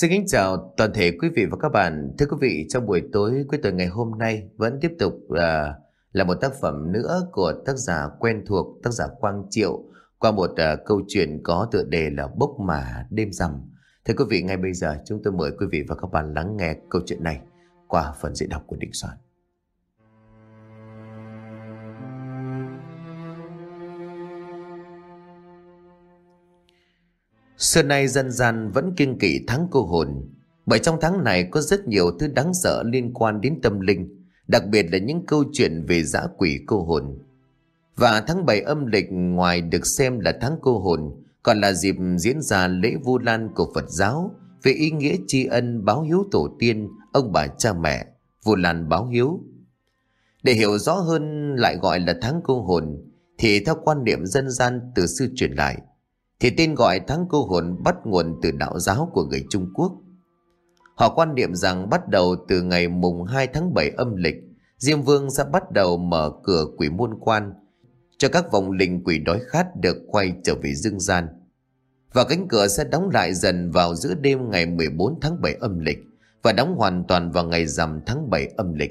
Xin kính chào toàn thể quý vị và các bạn. Thưa quý vị, trong buổi tối cuối tuần ngày hôm nay vẫn tiếp tục là là một tác phẩm nữa của tác giả quen thuộc, tác giả Quang Triệu qua một uh, câu chuyện có tựa đề là Bốc mà đêm rằm. Thưa quý vị, ngay bây giờ chúng tôi mời quý vị và các bạn lắng nghe câu chuyện này qua phần diễn đọc của Định Soạn. Xưa nay dân gian vẫn kiêng kỵ tháng cô hồn, bởi trong tháng này có rất nhiều thứ đáng sợ liên quan đến tâm linh, đặc biệt là những câu chuyện về dã quỷ cô hồn. Và tháng 7 âm lịch ngoài được xem là tháng cô hồn, còn là dịp diễn ra lễ Vu Lan của Phật giáo về ý nghĩa tri ân báo hiếu tổ tiên, ông bà cha mẹ, Vu Lan báo hiếu. Để hiểu rõ hơn lại gọi là tháng cô hồn, thì theo quan niệm dân gian từ xưa truyền lại – thì tên gọi tháng cô hồn bắt nguồn từ đạo giáo của người Trung Quốc. Họ quan niệm rằng bắt đầu từ ngày mùng 2 tháng 7 âm lịch, Diêm Vương sẽ bắt đầu mở cửa quỷ môn quan cho các vòng linh quỷ đói khát được quay trở về dương gian. Và cánh cửa sẽ đóng lại dần vào giữa đêm ngày 14 tháng 7 âm lịch và đóng hoàn toàn vào ngày rằm tháng 7 âm lịch.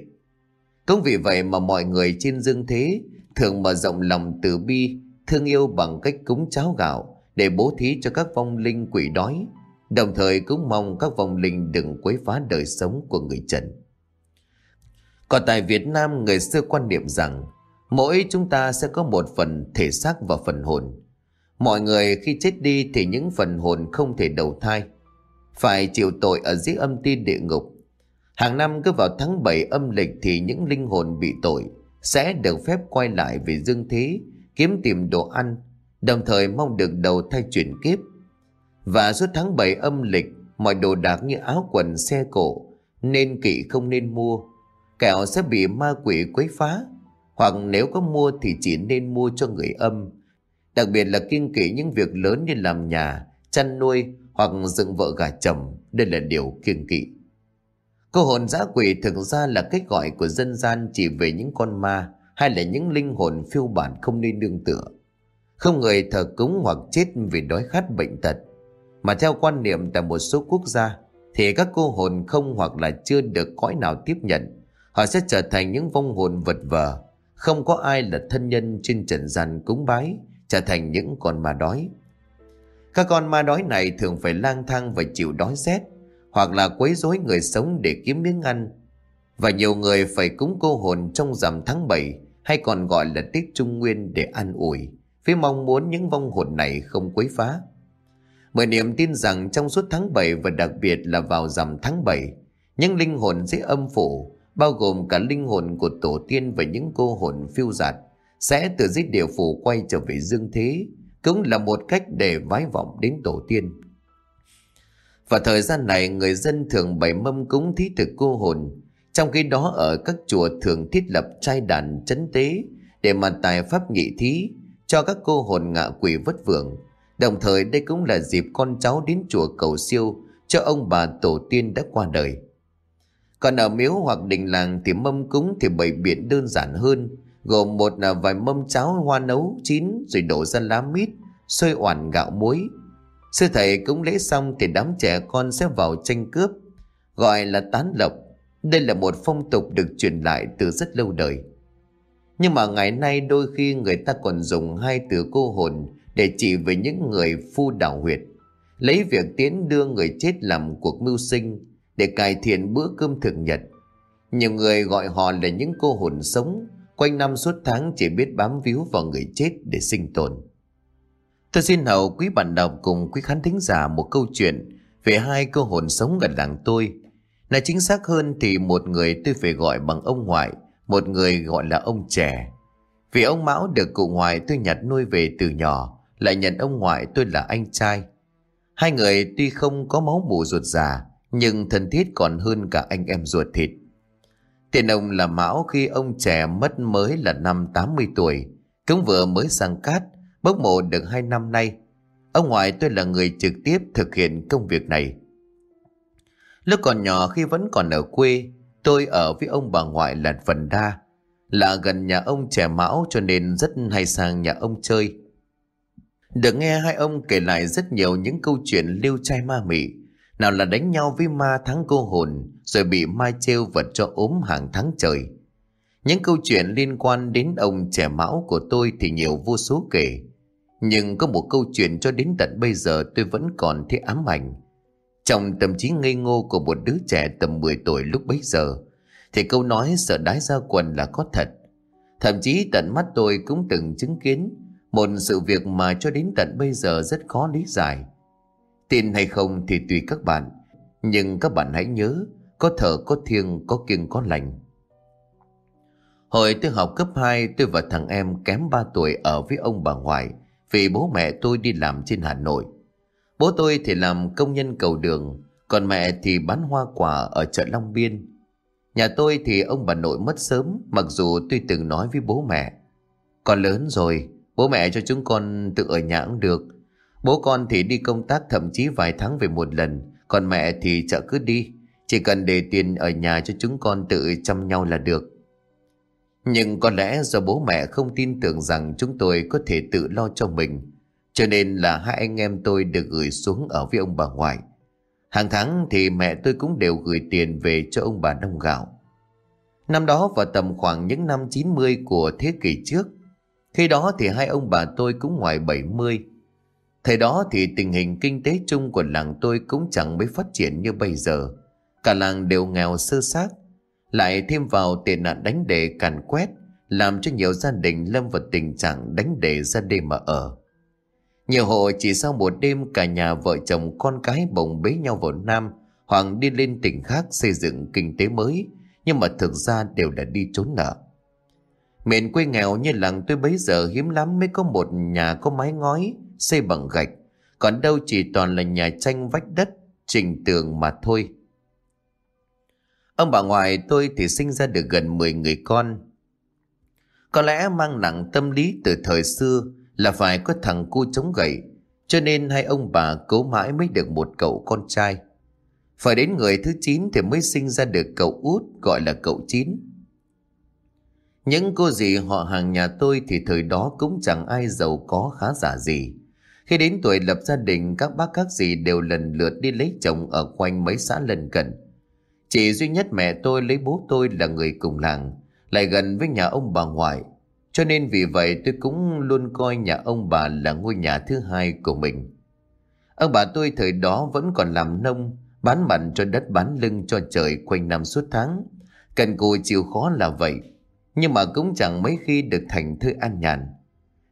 Cũng vì vậy mà mọi người trên dương thế thường mở rộng lòng từ bi, thương yêu bằng cách cúng cháo gạo, để bố thí cho các vong linh quỷ đói, đồng thời cũng mong các vong linh đừng quấy phá đời sống của người trần. Còn tại Việt Nam người xưa quan niệm rằng mỗi chúng ta sẽ có một phần thể xác và phần hồn. Mọi người khi chết đi thì những phần hồn không thể đầu thai, phải chịu tội ở dưới âm ti địa ngục. Hàng năm cứ vào tháng 7 âm lịch thì những linh hồn bị tội sẽ được phép quay lại về dương thế, kiếm tìm đồ ăn đồng thời mong được đầu thai chuyển kiếp. Và suốt tháng 7 âm lịch, mọi đồ đạc như áo quần, xe cổ, nên kỵ không nên mua, kẻo sẽ bị ma quỷ quấy phá, hoặc nếu có mua thì chỉ nên mua cho người âm. Đặc biệt là kiêng kỵ những việc lớn như làm nhà, chăn nuôi hoặc dựng vợ gà chồng, đây là điều kiêng kỵ. Cô hồn giã quỷ thực ra là cách gọi của dân gian chỉ về những con ma hay là những linh hồn phiêu bản không nên nương tựa. Không người thờ cúng hoặc chết vì đói khát bệnh tật. Mà theo quan niệm tại một số quốc gia, thì các cô hồn không hoặc là chưa được cõi nào tiếp nhận. Họ sẽ trở thành những vong hồn vật vờ. Không có ai là thân nhân trên trần gian cúng bái, trở thành những con ma đói. Các con ma đói này thường phải lang thang và chịu đói rét, hoặc là quấy rối người sống để kiếm miếng ăn. Và nhiều người phải cúng cô hồn trong rằm tháng 7 hay còn gọi là Tết Trung Nguyên để ăn ủi với mong muốn những vong hồn này không quấy phá. Bởi niềm tin rằng trong suốt tháng 7 và đặc biệt là vào rằm tháng 7, những linh hồn dưới âm phủ, bao gồm cả linh hồn của tổ tiên và những cô hồn phiêu giạt, sẽ từ dưới địa phủ quay trở về dương thế, cũng là một cách để vái vọng đến tổ tiên. Và thời gian này người dân thường bày mâm cúng thí thực cô hồn, trong khi đó ở các chùa thường thiết lập trai đàn chấn tế để mà tài pháp nghị thí cho các cô hồn ngạ quỷ vất vưởng. Đồng thời đây cũng là dịp con cháu đến chùa cầu siêu cho ông bà tổ tiên đã qua đời. Còn ở miếu hoặc đình làng thì mâm cúng thì bày biện đơn giản hơn, gồm một là vài mâm cháo hoa nấu chín rồi đổ ra lá mít, xôi oản gạo muối. Sư thầy cúng lễ xong thì đám trẻ con sẽ vào tranh cướp, gọi là tán lộc. Đây là một phong tục được truyền lại từ rất lâu đời. Nhưng mà ngày nay đôi khi người ta còn dùng hai từ cô hồn để chỉ về những người phu đảo huyệt. Lấy việc tiến đưa người chết làm cuộc mưu sinh để cải thiện bữa cơm thường nhật. Nhiều người gọi họ là những cô hồn sống, quanh năm suốt tháng chỉ biết bám víu vào người chết để sinh tồn. Tôi xin hậu quý bạn đọc cùng quý khán thính giả một câu chuyện về hai cô hồn sống gần làng tôi. Là chính xác hơn thì một người tôi phải gọi bằng ông ngoại một người gọi là ông trẻ. Vì ông Mão được cụ ngoại tôi nhặt nuôi về từ nhỏ, lại nhận ông ngoại tôi là anh trai. Hai người tuy không có máu mủ ruột già, nhưng thân thiết còn hơn cả anh em ruột thịt. Tiền ông là Mão khi ông trẻ mất mới là năm 80 tuổi, cũng vừa mới sang cát, bốc mộ được hai năm nay. Ông ngoại tôi là người trực tiếp thực hiện công việc này. Lúc còn nhỏ khi vẫn còn ở quê, Tôi ở với ông bà ngoại là phần đa, là gần nhà ông trẻ mão cho nên rất hay sang nhà ông chơi. Được nghe hai ông kể lại rất nhiều những câu chuyện lưu trai ma mị, Nào là đánh nhau với ma thắng cô hồn Rồi bị mai trêu vật cho ốm hàng tháng trời. Những câu chuyện liên quan đến ông trẻ mão của tôi Thì nhiều vô số kể. Nhưng có một câu chuyện cho đến tận bây giờ tôi vẫn còn thấy ám ảnh. Trong tâm trí ngây ngô của một đứa trẻ tầm 10 tuổi lúc bấy giờ, Thì câu nói sợ đái ra quần là có thật. Thậm chí tận mắt tôi cũng từng chứng kiến Một sự việc mà cho đến tận bây giờ rất khó lý giải. Tin hay không thì tùy các bạn, Nhưng các bạn hãy nhớ, Có thở, có thiêng, có kiêng, có lành. Hồi tôi học cấp 2 Tôi và thằng em kém 3 tuổi Ở với ông bà ngoại Vì bố mẹ tôi đi làm trên Hà Nội. Bố tôi thì làm công nhân cầu đường, Còn mẹ thì bán hoa quả Ở chợ Long Biên. Nhà tôi thì ông bà nội mất sớm, Mặc dù tôi từng nói với bố mẹ. Con lớn rồi, Bố mẹ cho chúng con tự ở nhà cũng được. Bố con thì đi công tác thậm chí vài tháng về một lần, Còn mẹ thì chợ cứ đi. Chỉ cần để tiền ở nhà cho chúng con tự chăm nhau là được. Nhưng có lẽ do bố mẹ không tin tưởng rằng chúng tôi có thể tự lo cho mình cho nên là hai anh em tôi được gửi xuống ở với ông bà ngoại Hàng tháng thì mẹ tôi cũng đều gửi tiền về cho ông bà đông gạo Năm đó vào tầm khoảng những năm 90 của thế kỷ trước Khi đó thì hai ông bà tôi cũng ngoài 70 Thời đó thì tình hình kinh tế chung của làng tôi cũng chẳng mấy phát triển như bây giờ. Cả làng đều nghèo sơ xác. Lại thêm vào tệ nạn đánh đề càn quét, làm cho nhiều gia đình lâm vào tình trạng đánh đề ra đêm mà ở. Nhiều hộ chỉ sau một đêm cả nhà vợ chồng con cái bồng bế nhau vào Nam hoặc đi lên tỉnh khác xây dựng kinh tế mới, nhưng mà thực ra đều đã đi trốn nợ. Miền quê nghèo như làng tôi bấy giờ hiếm lắm mới có một nhà có mái ngói, xây bằng gạch, còn đâu chỉ toàn là nhà tranh vách đất, trình tường mà thôi. Ông bà ngoại tôi thì sinh ra được gần 10 người con. Có lẽ mang nặng tâm lý từ thời xưa là phải có thằng cu chống gậy, cho nên hai ông bà cố mãi mới được một cậu con trai. Phải đến người thứ 9 thì mới sinh ra được cậu út gọi là cậu chín. Những cô dì họ hàng nhà tôi thì thời đó cũng chẳng ai giàu có khá giả gì. Khi đến tuổi lập gia đình, các bác các dì đều lần lượt đi lấy chồng ở quanh mấy xã lân cận. Chỉ duy nhất mẹ tôi lấy bố tôi là người cùng làng, lại gần với nhà ông bà ngoại. Cho nên vì vậy tôi cũng luôn coi nhà ông bà là ngôi nhà thứ hai của mình. Ông bà tôi thời đó vẫn còn làm nông, bán mặn cho đất bán lưng cho trời quanh năm suốt tháng. Cần cù chịu khó là vậy, nhưng mà cũng chẳng mấy khi được thành thứ an nhàn.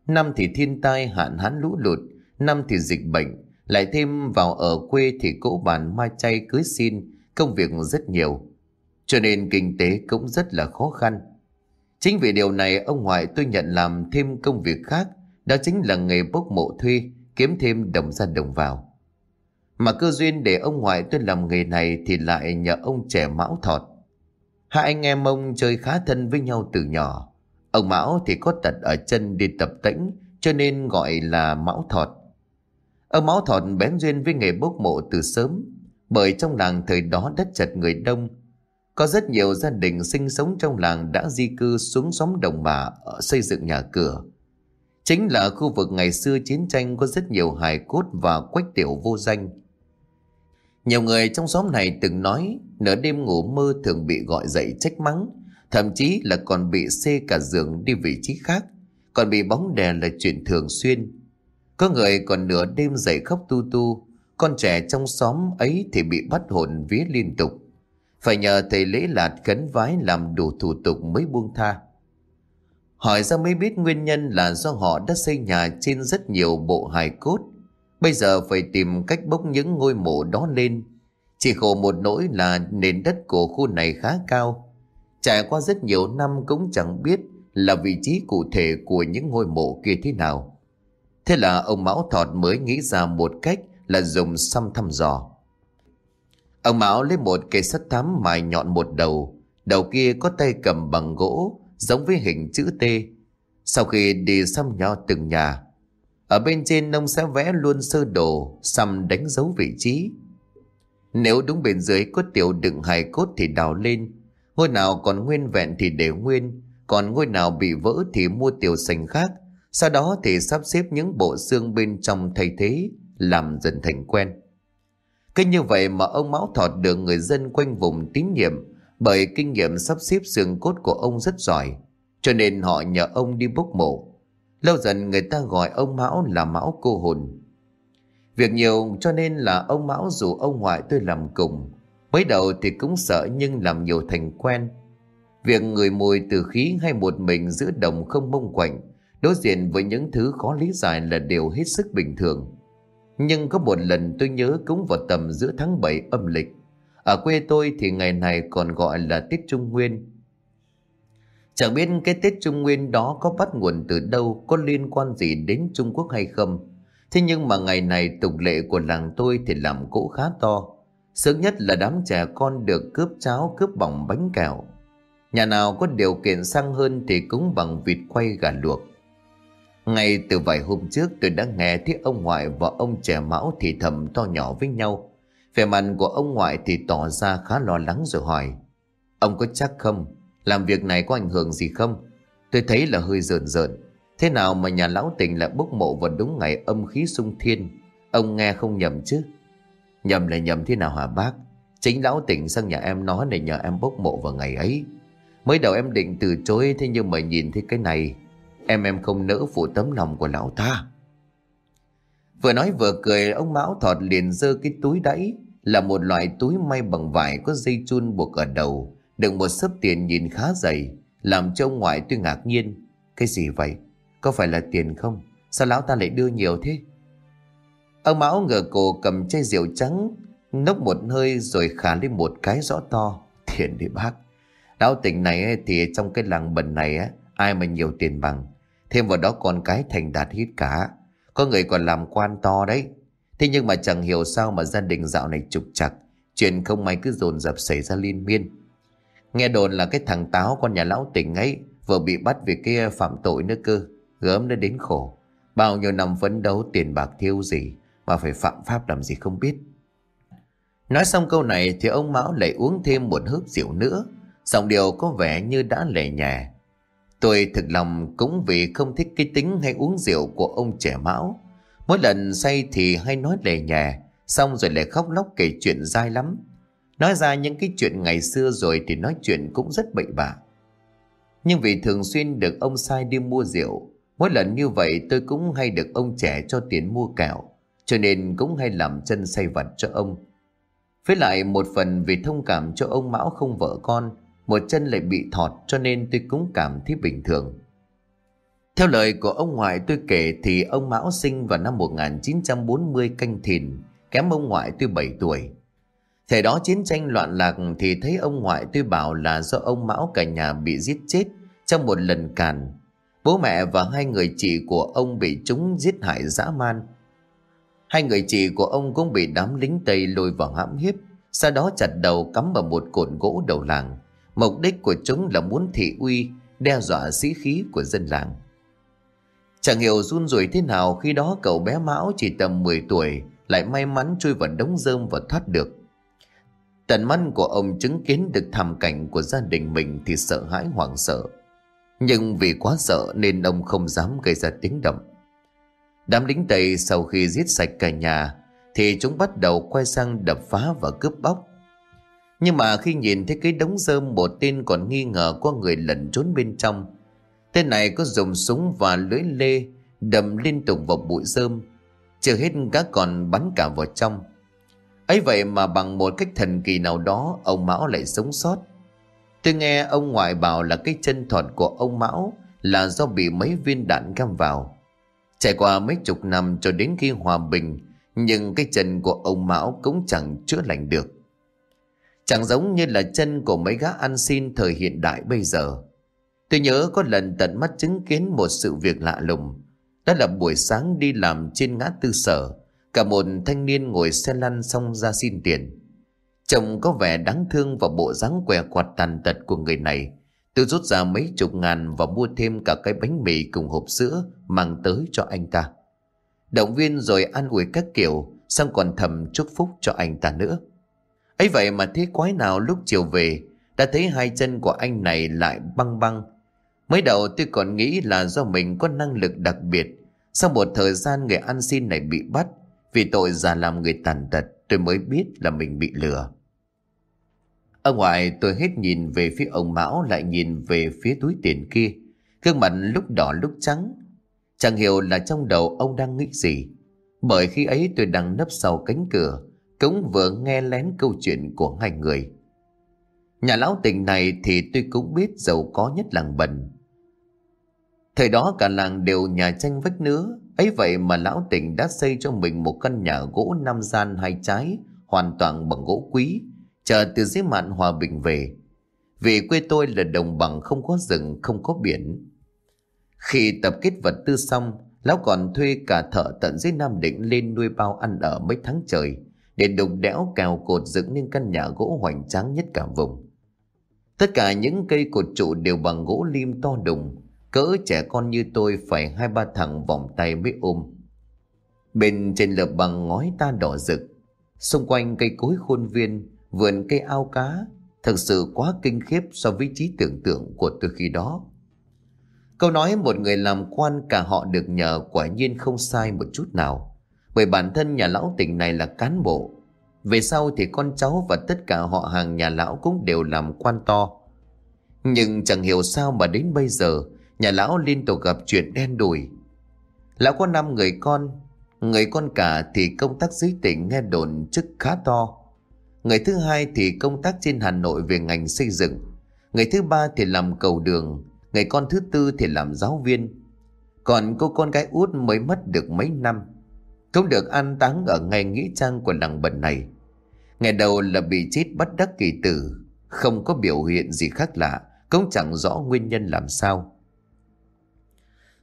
Năm thì thiên tai hạn hán lũ lụt, năm thì dịch bệnh, lại thêm vào ở quê thì cỗ bàn mai chay cưới xin, công việc rất nhiều. Cho nên kinh tế cũng rất là khó khăn. Chính vì điều này ông ngoại tôi nhận làm thêm công việc khác, đó chính là nghề bốc mộ thuê, kiếm thêm đồng ra đồng vào. Mà cơ duyên để ông ngoại tôi làm nghề này thì lại nhờ ông trẻ Mão Thọt. Hai anh em ông chơi khá thân với nhau từ nhỏ. Ông Mão thì có tật ở chân đi tập tĩnh cho nên gọi là Mão Thọt. Ông Mão Thọt bén duyên với nghề bốc mộ từ sớm bởi trong làng thời đó đất chật người đông. Có rất nhiều gia đình sinh sống trong làng đã di cư xuống xóm đồng bà xây dựng nhà cửa. Chính là khu vực ngày xưa chiến tranh có rất nhiều hài cốt và quách tiểu vô danh. Nhiều người trong xóm này từng nói nửa đêm ngủ mơ thường bị gọi dậy trách mắng, thậm chí là còn bị xê cả giường đi vị trí khác, còn bị bóng đè là chuyện thường xuyên. Có người còn nửa đêm dậy khóc tu tu, con trẻ trong xóm ấy thì bị bắt hồn vía liên tục. Phải nhờ thầy lễ lạt khấn vái làm đủ thủ tục mới buông tha. Hỏi ra mới biết nguyên nhân là do họ đã xây nhà trên rất nhiều bộ hài cốt. Bây giờ phải tìm cách bốc những ngôi mộ đó lên. Chỉ khổ một nỗi là nền đất của khu này khá cao. Trải qua rất nhiều năm cũng chẳng biết là vị trí cụ thể của những ngôi mộ kia thế nào. Thế là ông Mão Thọt mới nghĩ ra một cách là dùng xăm thăm dò. Ông Mão lấy một cây sắt thắm mài nhọn một đầu, đầu kia có tay cầm bằng gỗ, giống với hình chữ T. Sau khi đi xăm nho từng nhà, ở bên trên ông sẽ vẽ luôn sơ đồ, xăm đánh dấu vị trí. Nếu đúng bên dưới có tiểu đựng hài cốt thì đào lên, ngôi nào còn nguyên vẹn thì để nguyên, còn ngôi nào bị vỡ thì mua tiểu sành khác, sau đó thì sắp xếp những bộ xương bên trong thay thế, làm dần thành quen. Cứ như vậy mà ông Mão Thọt được người dân quanh vùng tín nhiệm bởi kinh nghiệm sắp xếp xương cốt của ông rất giỏi, cho nên họ nhờ ông đi bốc mộ. Lâu dần người ta gọi ông Mão là Mão cô hồn. Việc nhiều cho nên là ông Mão dù ông ngoại tôi làm cùng. Mới đầu thì cũng sợ nhưng làm nhiều thành quen. Việc người mùi từ khí hay một mình giữa đồng không mông quạnh, đối diện với những thứ khó lý giải là điều hết sức bình thường. Nhưng có một lần tôi nhớ cũng vào tầm giữa tháng 7 âm lịch. Ở quê tôi thì ngày này còn gọi là Tết Trung Nguyên. Chẳng biết cái Tết Trung Nguyên đó có bắt nguồn từ đâu, có liên quan gì đến Trung Quốc hay không. Thế nhưng mà ngày này tục lệ của làng tôi thì làm cỗ khá to. Sớm nhất là đám trẻ con được cướp cháo, cướp bỏng bánh kẹo. Nhà nào có điều kiện sang hơn thì cũng bằng vịt quay gà luộc. Ngay từ vài hôm trước tôi đã nghe thấy ông ngoại và ông trẻ mão thì thầm to nhỏ với nhau. Vẻ mặt của ông ngoại thì tỏ ra khá lo lắng rồi hỏi. Ông có chắc không? Làm việc này có ảnh hưởng gì không? Tôi thấy là hơi rợn rợn. Thế nào mà nhà lão tỉnh lại bốc mộ vào đúng ngày âm khí sung thiên? Ông nghe không nhầm chứ? Nhầm là nhầm thế nào hả bác? Chính lão tỉnh sang nhà em nói để nhờ em bốc mộ vào ngày ấy. Mới đầu em định từ chối, thế nhưng mà nhìn thấy cái này Em em không nỡ phụ tấm lòng của lão ta. Vừa nói vừa cười, Ông Mão thọt liền giơ cái túi đẫy Là một loại túi may bằng vải Có dây chun buộc ở đầu Đựng một sấp tiền nhìn khá dày, Làm cho ông ngoại tôi ngạc nhiên. Cái gì vậy? Có phải là tiền không? Sao lão ta lại đưa nhiều thế? Ông Mão ngờ cổ cầm chai rượu trắng, Nốc một hơi rồi khả lên một cái rõ to. Tiền đi bác. Lão tỉnh này thì trong cái làng bần này á Ai mà nhiều tiền bằng. Thêm vào đó con cái thành đạt hết cả. Có người còn làm quan to đấy. Thế nhưng mà chẳng hiểu sao mà gia đình dạo này trục chặt Chuyện không may cứ dồn dập xảy ra liên miên. Nghe đồn là cái thằng táo con nhà lão tỉnh ấy, Vừa bị bắt vì cái ờ, phạm tội nữa cơ. Gớm nó đến khổ. Bao nhiêu năm phấn đấu tiền bạc thiêu gì Mà phải phạm pháp làm gì không biết. Nói xong câu này thì ông Mão lại uống thêm một hớp rượu nữa. Giọng điều có vẻ như đã lẻ nhẹ Tôi thực lòng cũng vì không thích cái tính hay uống rượu của ông trẻ Mão. Mỗi lần say thì hay nói lề nhà xong rồi lại khóc lóc kể chuyện dai lắm. Nói ra những cái chuyện ngày xưa rồi thì nói chuyện cũng rất bậy bạ. Nhưng vì thường xuyên được ông sai đi mua rượu, mỗi lần như vậy tôi cũng hay được ông trẻ cho tiền mua kẹo, cho nên cũng hay làm chân say vặt cho ông. Với lại một phần vì thông cảm cho ông Mão không vợ con, một chân lại bị thọt cho nên tôi cũng cảm thấy bình thường. Theo lời của ông ngoại tôi kể thì ông Mão sinh vào năm 1940 canh thìn, kém ông ngoại tôi 7 tuổi. Thời đó chiến tranh loạn lạc thì thấy ông ngoại tôi bảo là do ông Mão cả nhà bị giết chết trong một lần càn. Bố mẹ và hai người chị của ông bị chúng giết hại dã man. Hai người chị của ông cũng bị đám lính Tây lôi vào hãm hiếp, sau đó chặt đầu cắm vào một cột gỗ đầu làng. Mục đích của chúng là muốn thị uy, đe dọa sĩ khí của dân làng. Chẳng hiểu run rủi thế nào khi đó cậu bé Mão chỉ tầm 10 tuổi lại may mắn chui vào đống rơm và thoát được. Tận mắt của ông chứng kiến được thảm cảnh của gia đình mình thì sợ hãi hoảng sợ. Nhưng vì quá sợ nên ông không dám gây ra tiếng động. Đám lính Tây sau khi giết sạch cả nhà thì chúng bắt đầu quay sang đập phá và cướp bóc. Nhưng mà khi nhìn thấy cái đống rơm một tên còn nghi ngờ có người lẩn trốn bên trong. Tên này có dùng súng và lưỡi lê đầm liên tục vào bụi rơm. Chưa hết các còn bắn cả vào trong. ấy vậy mà bằng một cách thần kỳ nào đó ông Mão lại sống sót. Tôi nghe ông ngoại bảo là cái chân thuật của ông Mão là do bị mấy viên đạn găm vào. Trải qua mấy chục năm cho đến khi hòa bình, nhưng cái chân của ông Mão cũng chẳng chữa lành được. Chẳng giống như là chân của mấy gã ăn xin thời hiện đại bây giờ. Tôi nhớ có lần tận mắt chứng kiến một sự việc lạ lùng. Đó là buổi sáng đi làm trên ngã tư sở. Cả một thanh niên ngồi xe lăn xong ra xin tiền. Chồng có vẻ đáng thương và bộ dáng què quạt tàn tật của người này. Tôi rút ra mấy chục ngàn và mua thêm cả cái bánh mì cùng hộp sữa mang tới cho anh ta. Động viên rồi an ủi các kiểu, xong còn thầm chúc phúc cho anh ta nữa ấy vậy mà thế quái nào lúc chiều về đã thấy hai chân của anh này lại băng băng mới đầu tôi còn nghĩ là do mình có năng lực đặc biệt sau một thời gian người ăn xin này bị bắt vì tội già làm người tàn tật tôi mới biết là mình bị lừa. Ở ngoài tôi hết nhìn về phía ông Mão lại nhìn về phía túi tiền kia. Gương mặt lúc đỏ lúc trắng. Chẳng hiểu là trong đầu ông đang nghĩ gì. Bởi khi ấy tôi đang nấp sau cánh cửa, cũng vừa nghe lén câu chuyện của hai người. Nhà lão tình này thì tôi cũng biết giàu có nhất làng bần. Thời đó cả làng đều nhà tranh vách nứa, ấy vậy mà lão tình đã xây cho mình một căn nhà gỗ năm gian hai trái, hoàn toàn bằng gỗ quý, chờ từ dưới mạn hòa bình về. Vì quê tôi là đồng bằng không có rừng, không có biển. Khi tập kết vật tư xong, lão còn thuê cả thợ tận dưới Nam Định lên nuôi bao ăn ở mấy tháng trời, đèn đục đẽo cào cột dựng nên căn nhà gỗ hoành tráng nhất cả vùng. Tất cả những cây cột trụ đều bằng gỗ lim to đùng, cỡ trẻ con như tôi phải hai ba thằng vòng tay mới ôm. Bên trên lợp bằng ngói ta đỏ rực, xung quanh cây cối khuôn viên, vườn cây ao cá, thật sự quá kinh khiếp so với trí tưởng tượng của tôi khi đó. Câu nói một người làm quan cả họ được nhờ quả nhiên không sai một chút nào. Bởi bản thân nhà lão tỉnh này là cán bộ. Về sau thì con cháu và tất cả họ hàng nhà lão cũng đều làm quan to. Nhưng chẳng hiểu sao mà đến bây giờ nhà lão liên tục gặp chuyện đen đủi. Lão có năm người con, người con cả thì công tác dưới tỉnh nghe đồn chức khá to. Người thứ hai thì công tác trên Hà Nội về ngành xây dựng. Người thứ ba thì làm cầu đường, người con thứ tư thì làm giáo viên. Còn cô con gái út mới mất được mấy năm. Cũng được an táng ở ngay nghĩa trang của làng bần này. Ngày đầu là bị chết bắt đắc kỳ tử, không có biểu hiện gì khác lạ, cũng chẳng rõ nguyên nhân làm sao.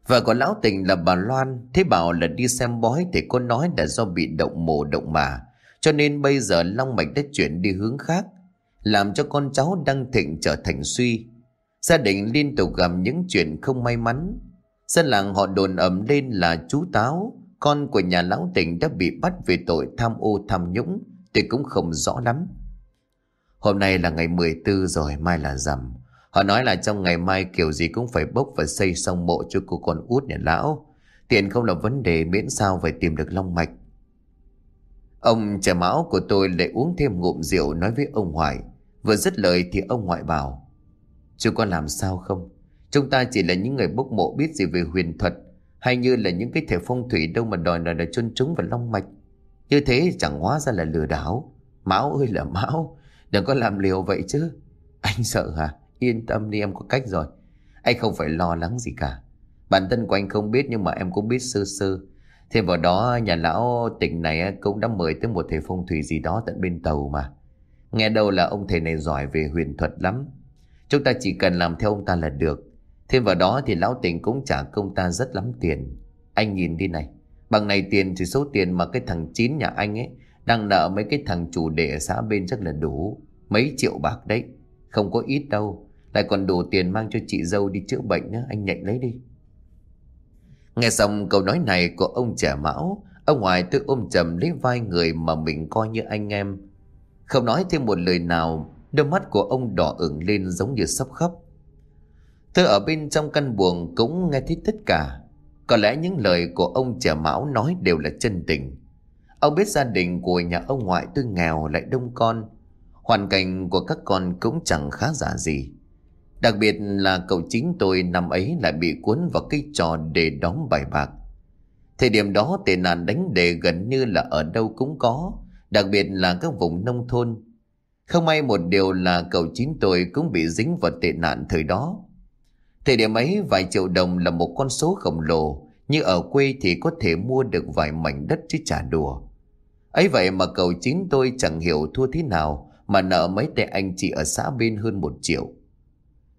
Vợ của lão tình là bà Loan, thế bảo là đi xem bói thì cô nói là do bị động mồ động mà, cho nên bây giờ Long Mạch đã chuyển đi hướng khác, làm cho con cháu Đăng Thịnh trở thành suy. Gia đình liên tục gặp những chuyện không may mắn. Dân làng họ đồn ẩm lên là chú Táo, con của nhà lão tỉnh đã bị bắt về tội tham ô tham nhũng, thì cũng không rõ lắm. Hôm nay là ngày 14 rồi, mai là rằm. Họ nói là trong ngày mai kiểu gì cũng phải bốc và xây xong mộ cho cô con út nhà lão. Tiền không là vấn đề miễn sao phải tìm được long mạch. Ông trẻ máu của tôi lại uống thêm ngụm rượu nói với ông ngoại. Vừa dứt lời thì ông ngoại bảo. Chú có làm sao không? Chúng ta chỉ là những người bốc mộ biết gì về huyền thuật hay như là những cái thể phong thủy đâu mà đòi đòi là chôn chúng vào long mạch. Như thế chẳng hóa ra là lừa đảo. Máu ơi là máu, đừng có làm liều vậy chứ. Anh sợ hả? Yên tâm đi em có cách rồi. Anh không phải lo lắng gì cả. Bản thân của anh không biết nhưng mà em cũng biết sơ sơ. Thêm vào đó nhà lão tỉnh này cũng đã mời tới một thầy phong thủy gì đó tận bên tàu mà. Nghe đâu là ông thầy này giỏi về huyền thuật lắm. Chúng ta chỉ cần làm theo ông ta là được. Thêm vào đó thì lão tỉnh cũng trả công ta rất lắm tiền. Anh nhìn đi này. Bằng này tiền thì số tiền mà cái thằng Chín nhà anh ấy đang nợ mấy cái thằng chủ đệ ở xã bên chắc là đủ. Mấy triệu bạc đấy. Không có ít đâu. Lại còn đủ tiền mang cho chị dâu đi chữa bệnh nữa Anh nhận lấy đi Nghe xong câu nói này của ông trẻ mão, Ông ngoại tôi ôm chầm lấy vai người mà mình coi như anh em Không nói thêm một lời nào, Đôi mắt của ông đỏ ửng lên giống như sắp khóc Tôi ở bên trong căn buồng cũng nghe thấy tất cả Có lẽ những lời của ông trẻ mão nói đều là chân tình Ông biết gia đình của nhà ông ngoại tôi nghèo lại đông con Hoàn cảnh của các con cũng chẳng khá giả gì Đặc biệt là cậu chính tôi năm ấy lại bị cuốn vào cái trò để đóng bài bạc. Thời điểm đó tệ nạn đánh đề gần như là ở đâu cũng có, đặc biệt là các vùng nông thôn. Không may một điều là cậu chính tôi cũng bị dính vào tệ nạn thời đó. Thời điểm ấy vài triệu đồng là một con số khổng lồ, như ở quê thì có thể mua được vài mảnh đất chứ trả đùa. ấy vậy mà cậu chính tôi chẳng hiểu thua thế nào mà nợ mấy tên anh chị ở xã bên hơn một triệu.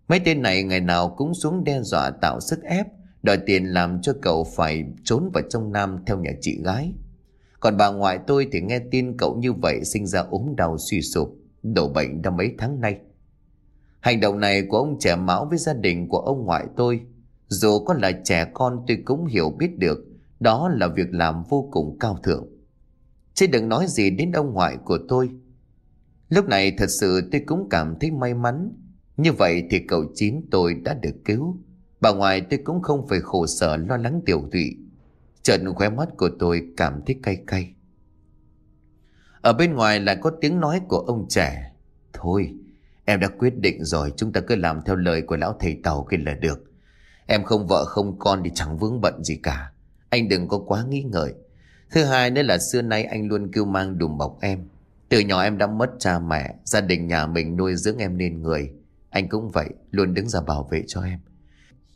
Mấy tên này ngày nào cũng xuống đe dọa tạo sức ép, đòi tiền làm cho cậu phải trốn vào trong Nam theo nhà chị gái. Còn bà ngoại tôi thì nghe tin cậu như vậy sinh ra ốm đau suy sụp, đổ bệnh đã mấy tháng nay. Hành động này của ông trẻ mão với gia đình của ông ngoại tôi, dù có là trẻ con tôi cũng hiểu biết được đó là việc làm vô cùng cao thượng. Chứ đừng nói gì đến ông ngoại của tôi. Lúc này thật sự tôi cũng cảm thấy may mắn như vậy thì cậu chín tôi đã được cứu. Bà ngoại tôi cũng không phải khổ sở lo lắng tiểu thụy. Trận khóe mắt của tôi cảm thấy cay cay. Ở bên ngoài lại có tiếng nói của ông trẻ. Thôi, em đã quyết định rồi, chúng ta cứ làm theo lời của lão thầy tàu kia là được. Em không vợ không con thì chẳng vướng bận gì cả. Anh đừng có quá nghĩ ngợi. Thứ hai nữa là xưa nay anh luôn kêu mang đùm bọc em. Từ nhỏ em đã mất cha mẹ, gia đình nhà mình nuôi dưỡng em nên người. Anh cũng vậy, luôn đứng ra bảo vệ cho em.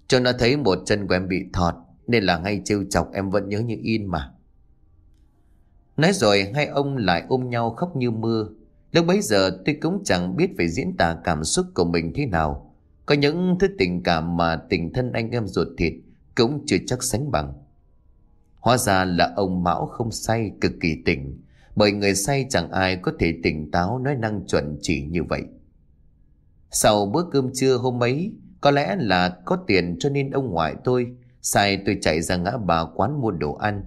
Cho nó thấy một chân của em bị thọt, nên là ngay trêu chọc em vẫn nhớ như in mà. Nói rồi hai ông lại ôm nhau khóc như mưa. Lúc bấy giờ tôi cũng chẳng biết phải diễn tả cảm xúc của mình thế nào. Có những thứ tình cảm mà tình thân anh em ruột thịt cũng chưa chắc sánh bằng. Hóa ra là ông Mão không say cực kỳ tỉnh, bởi người say chẳng ai có thể tỉnh táo nói năng chuẩn chỉ như vậy. Sau bữa cơm trưa hôm ấy, có lẽ là có tiền cho nên ông ngoại tôi sai tôi chạy ra ngã bà quán mua đồ ăn.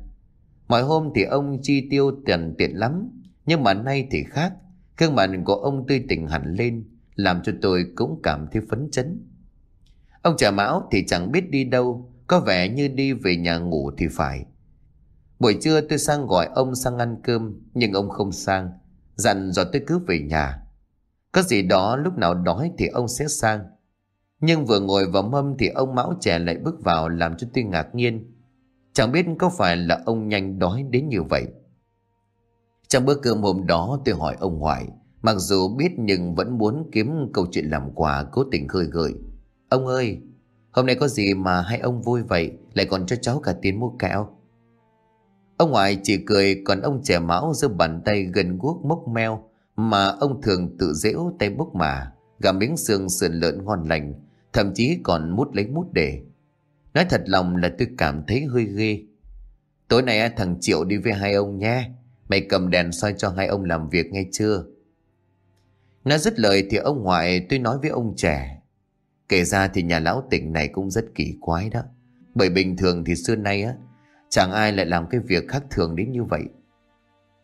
Mọi hôm thì ông chi tiêu tiền tiện lắm, nhưng mà nay thì khác. Gương mặt của ông tươi tỉnh hẳn lên, làm cho tôi cũng cảm thấy phấn chấn. Ông trà mão thì chẳng biết đi đâu, có vẻ như đi về nhà ngủ thì phải. Buổi trưa tôi sang gọi ông sang ăn cơm, nhưng ông không sang, dặn dò tôi cứ về nhà. Có gì đó lúc nào đói thì ông sẽ sang. Nhưng vừa ngồi vào mâm thì ông Mão trẻ lại bước vào làm cho tôi ngạc nhiên. Chẳng biết có phải là ông nhanh đói đến như vậy. Trong bữa cơm hôm đó tôi hỏi ông ngoại, mặc dù biết nhưng vẫn muốn kiếm câu chuyện làm quà cố tình khơi gợi. Ông ơi, hôm nay có gì mà hai ông vui vậy, lại còn cho cháu cả tiền mua kẹo. Ông ngoại chỉ cười còn ông trẻ mão giơ bàn tay gần guốc mốc meo mà ông thường tự dễu tay bốc mà, gà miếng xương sườn lợn ngon lành, thậm chí còn mút lấy mút để. Nói thật lòng là tôi cảm thấy hơi ghê. Tối nay thằng Triệu đi với hai ông nha Mày cầm đèn soi cho hai ông làm việc nghe chưa? Nói dứt lời thì ông ngoại tôi nói với ông trẻ. Kể ra thì nhà lão tỉnh này cũng rất kỳ quái đó. Bởi bình thường thì xưa nay á, chẳng ai lại làm cái việc khác thường đến như vậy.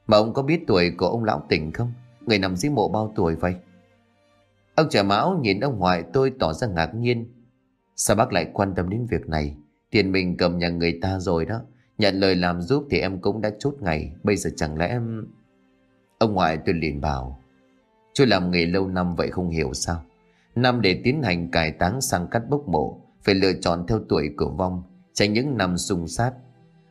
Mà ông có biết tuổi của ông lão tỉnh không? Người nằm dưới mộ bao tuổi vậy? Ông trẻ mão nhìn ông ngoại tôi tỏ ra ngạc nhiên. Sao bác lại quan tâm đến việc này? Tiền mình cầm nhà người ta rồi đó. Nhận lời làm giúp thì em cũng đã chốt ngày. Bây giờ chẳng lẽ em... Ông ngoại tôi liền bảo. Chú làm nghề lâu năm vậy không hiểu sao? Năm để tiến hành cải táng sang cắt bốc mộ. Phải lựa chọn theo tuổi của vong. Tránh những năm xung sát.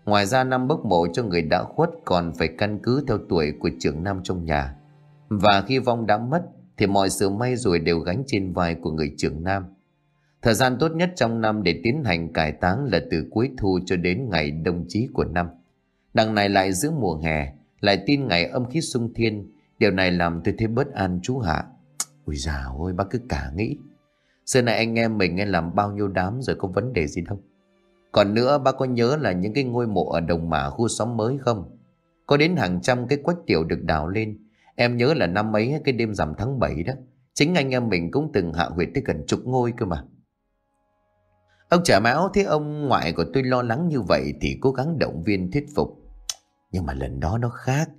Ngoài ra năm bốc mộ cho người đã khuất còn phải căn cứ theo tuổi của trưởng nam trong nhà. Và khi vong đã mất thì mọi sự may rồi đều gánh trên vai của người trưởng nam. Thời gian tốt nhất trong năm để tiến hành cải táng là từ cuối thu cho đến ngày đông chí của năm. Đằng này lại giữa mùa hè, lại tin ngày âm khí sung thiên, điều này làm tôi thấy bất an chú Hạ. Ui già ôi, bác cứ cả nghĩ. Xưa này anh em mình nghe làm bao nhiêu đám rồi có vấn đề gì đâu. Còn nữa bác có nhớ là những cái ngôi mộ ở đồng mả khu xóm mới không? Có đến hàng trăm cái quách tiểu được đào lên. Em nhớ là năm ấy cái đêm rằm tháng 7 đó. Chính anh em mình cũng từng hạ huyệt tới gần chục ngôi cơ mà. Ông trả máu thấy ông ngoại của tôi lo lắng như vậy thì cố gắng động viên thuyết phục. Nhưng mà lần đó nó khác.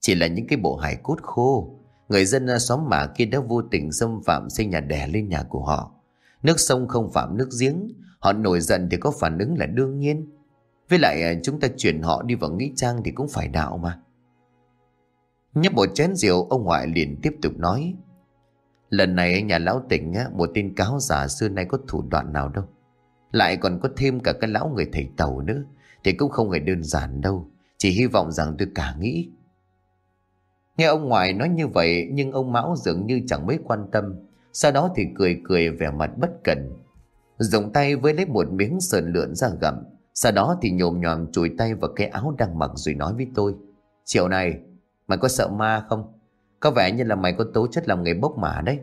Chỉ là những cái bộ hài cốt khô. Người dân à, xóm mả kia đã vô tình xâm phạm xây nhà đè lên nhà của họ. Nước sông không phạm nước giếng. Họ nổi giận thì có phản ứng là đương nhiên. Với lại à, chúng ta chuyển họ đi vào nghĩ trang thì cũng phải đạo mà. Nhấp một chén rượu, ông ngoại liền tiếp tục nói. Lần này à, nhà lão tỉnh một tin cáo giả xưa nay có thủ đoạn nào đâu. Lại còn có thêm cả cái lão người thầy tàu nữa. Thì cũng không hề đơn giản đâu. Chỉ hy vọng rằng tôi cả nghĩ. Nghe ông ngoại nói như vậy, Nhưng ông Mão dường như chẳng mấy quan tâm. Sau đó thì cười cười vẻ mặt bất cẩn. Dùng tay với lấy một miếng sườn lượn ra gặm. Sau đó thì nhồm nhòm chùi tay vào cái áo đang mặc rồi nói với tôi. Chiều này, Mày có sợ ma không? Có vẻ như là mày có tố chất làm nghề bốc mả đấy.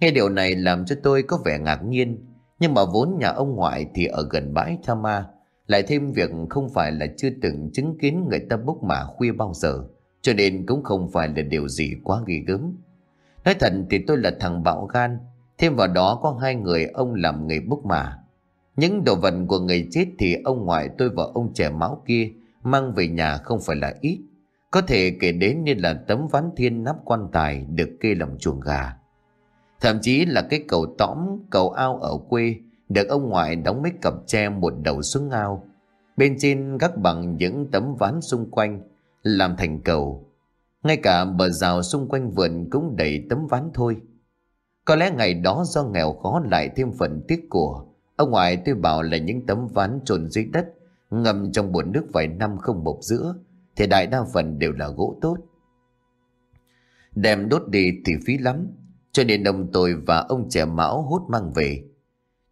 Nghe điều này làm cho tôi có vẻ ngạc nhiên nhưng mà vốn nhà ông ngoại thì ở gần bãi Tha Ma, lại thêm việc không phải là chưa từng chứng kiến người ta bốc mả khuya bao giờ, cho nên cũng không phải là điều gì quá ghê gớm. Nói thật thì tôi là thằng bạo gan, thêm vào đó có hai người ông làm nghề bốc mả. Những đồ vật của người chết thì ông ngoại tôi và ông trẻ máu kia mang về nhà không phải là ít. Có thể kể đến như là tấm ván thiên nắp quan tài được kê làm chuồng gà. Thậm chí là cái cầu tõm, cầu ao ở quê được ông ngoại đóng mấy cặp tre một đầu xuống ao. Bên trên gác bằng những tấm ván xung quanh làm thành cầu. Ngay cả bờ rào xung quanh vườn cũng đầy tấm ván thôi. Có lẽ ngày đó do nghèo khó lại thêm phần tiếc của. Ông ngoại tôi bảo là những tấm ván trồn dưới đất, ngầm trong bồn nước vài năm không bộc giữa, thì đại đa phần đều là gỗ tốt. Đem đốt đi thì phí lắm, cho nên ông tôi và ông trẻ mão hút mang về.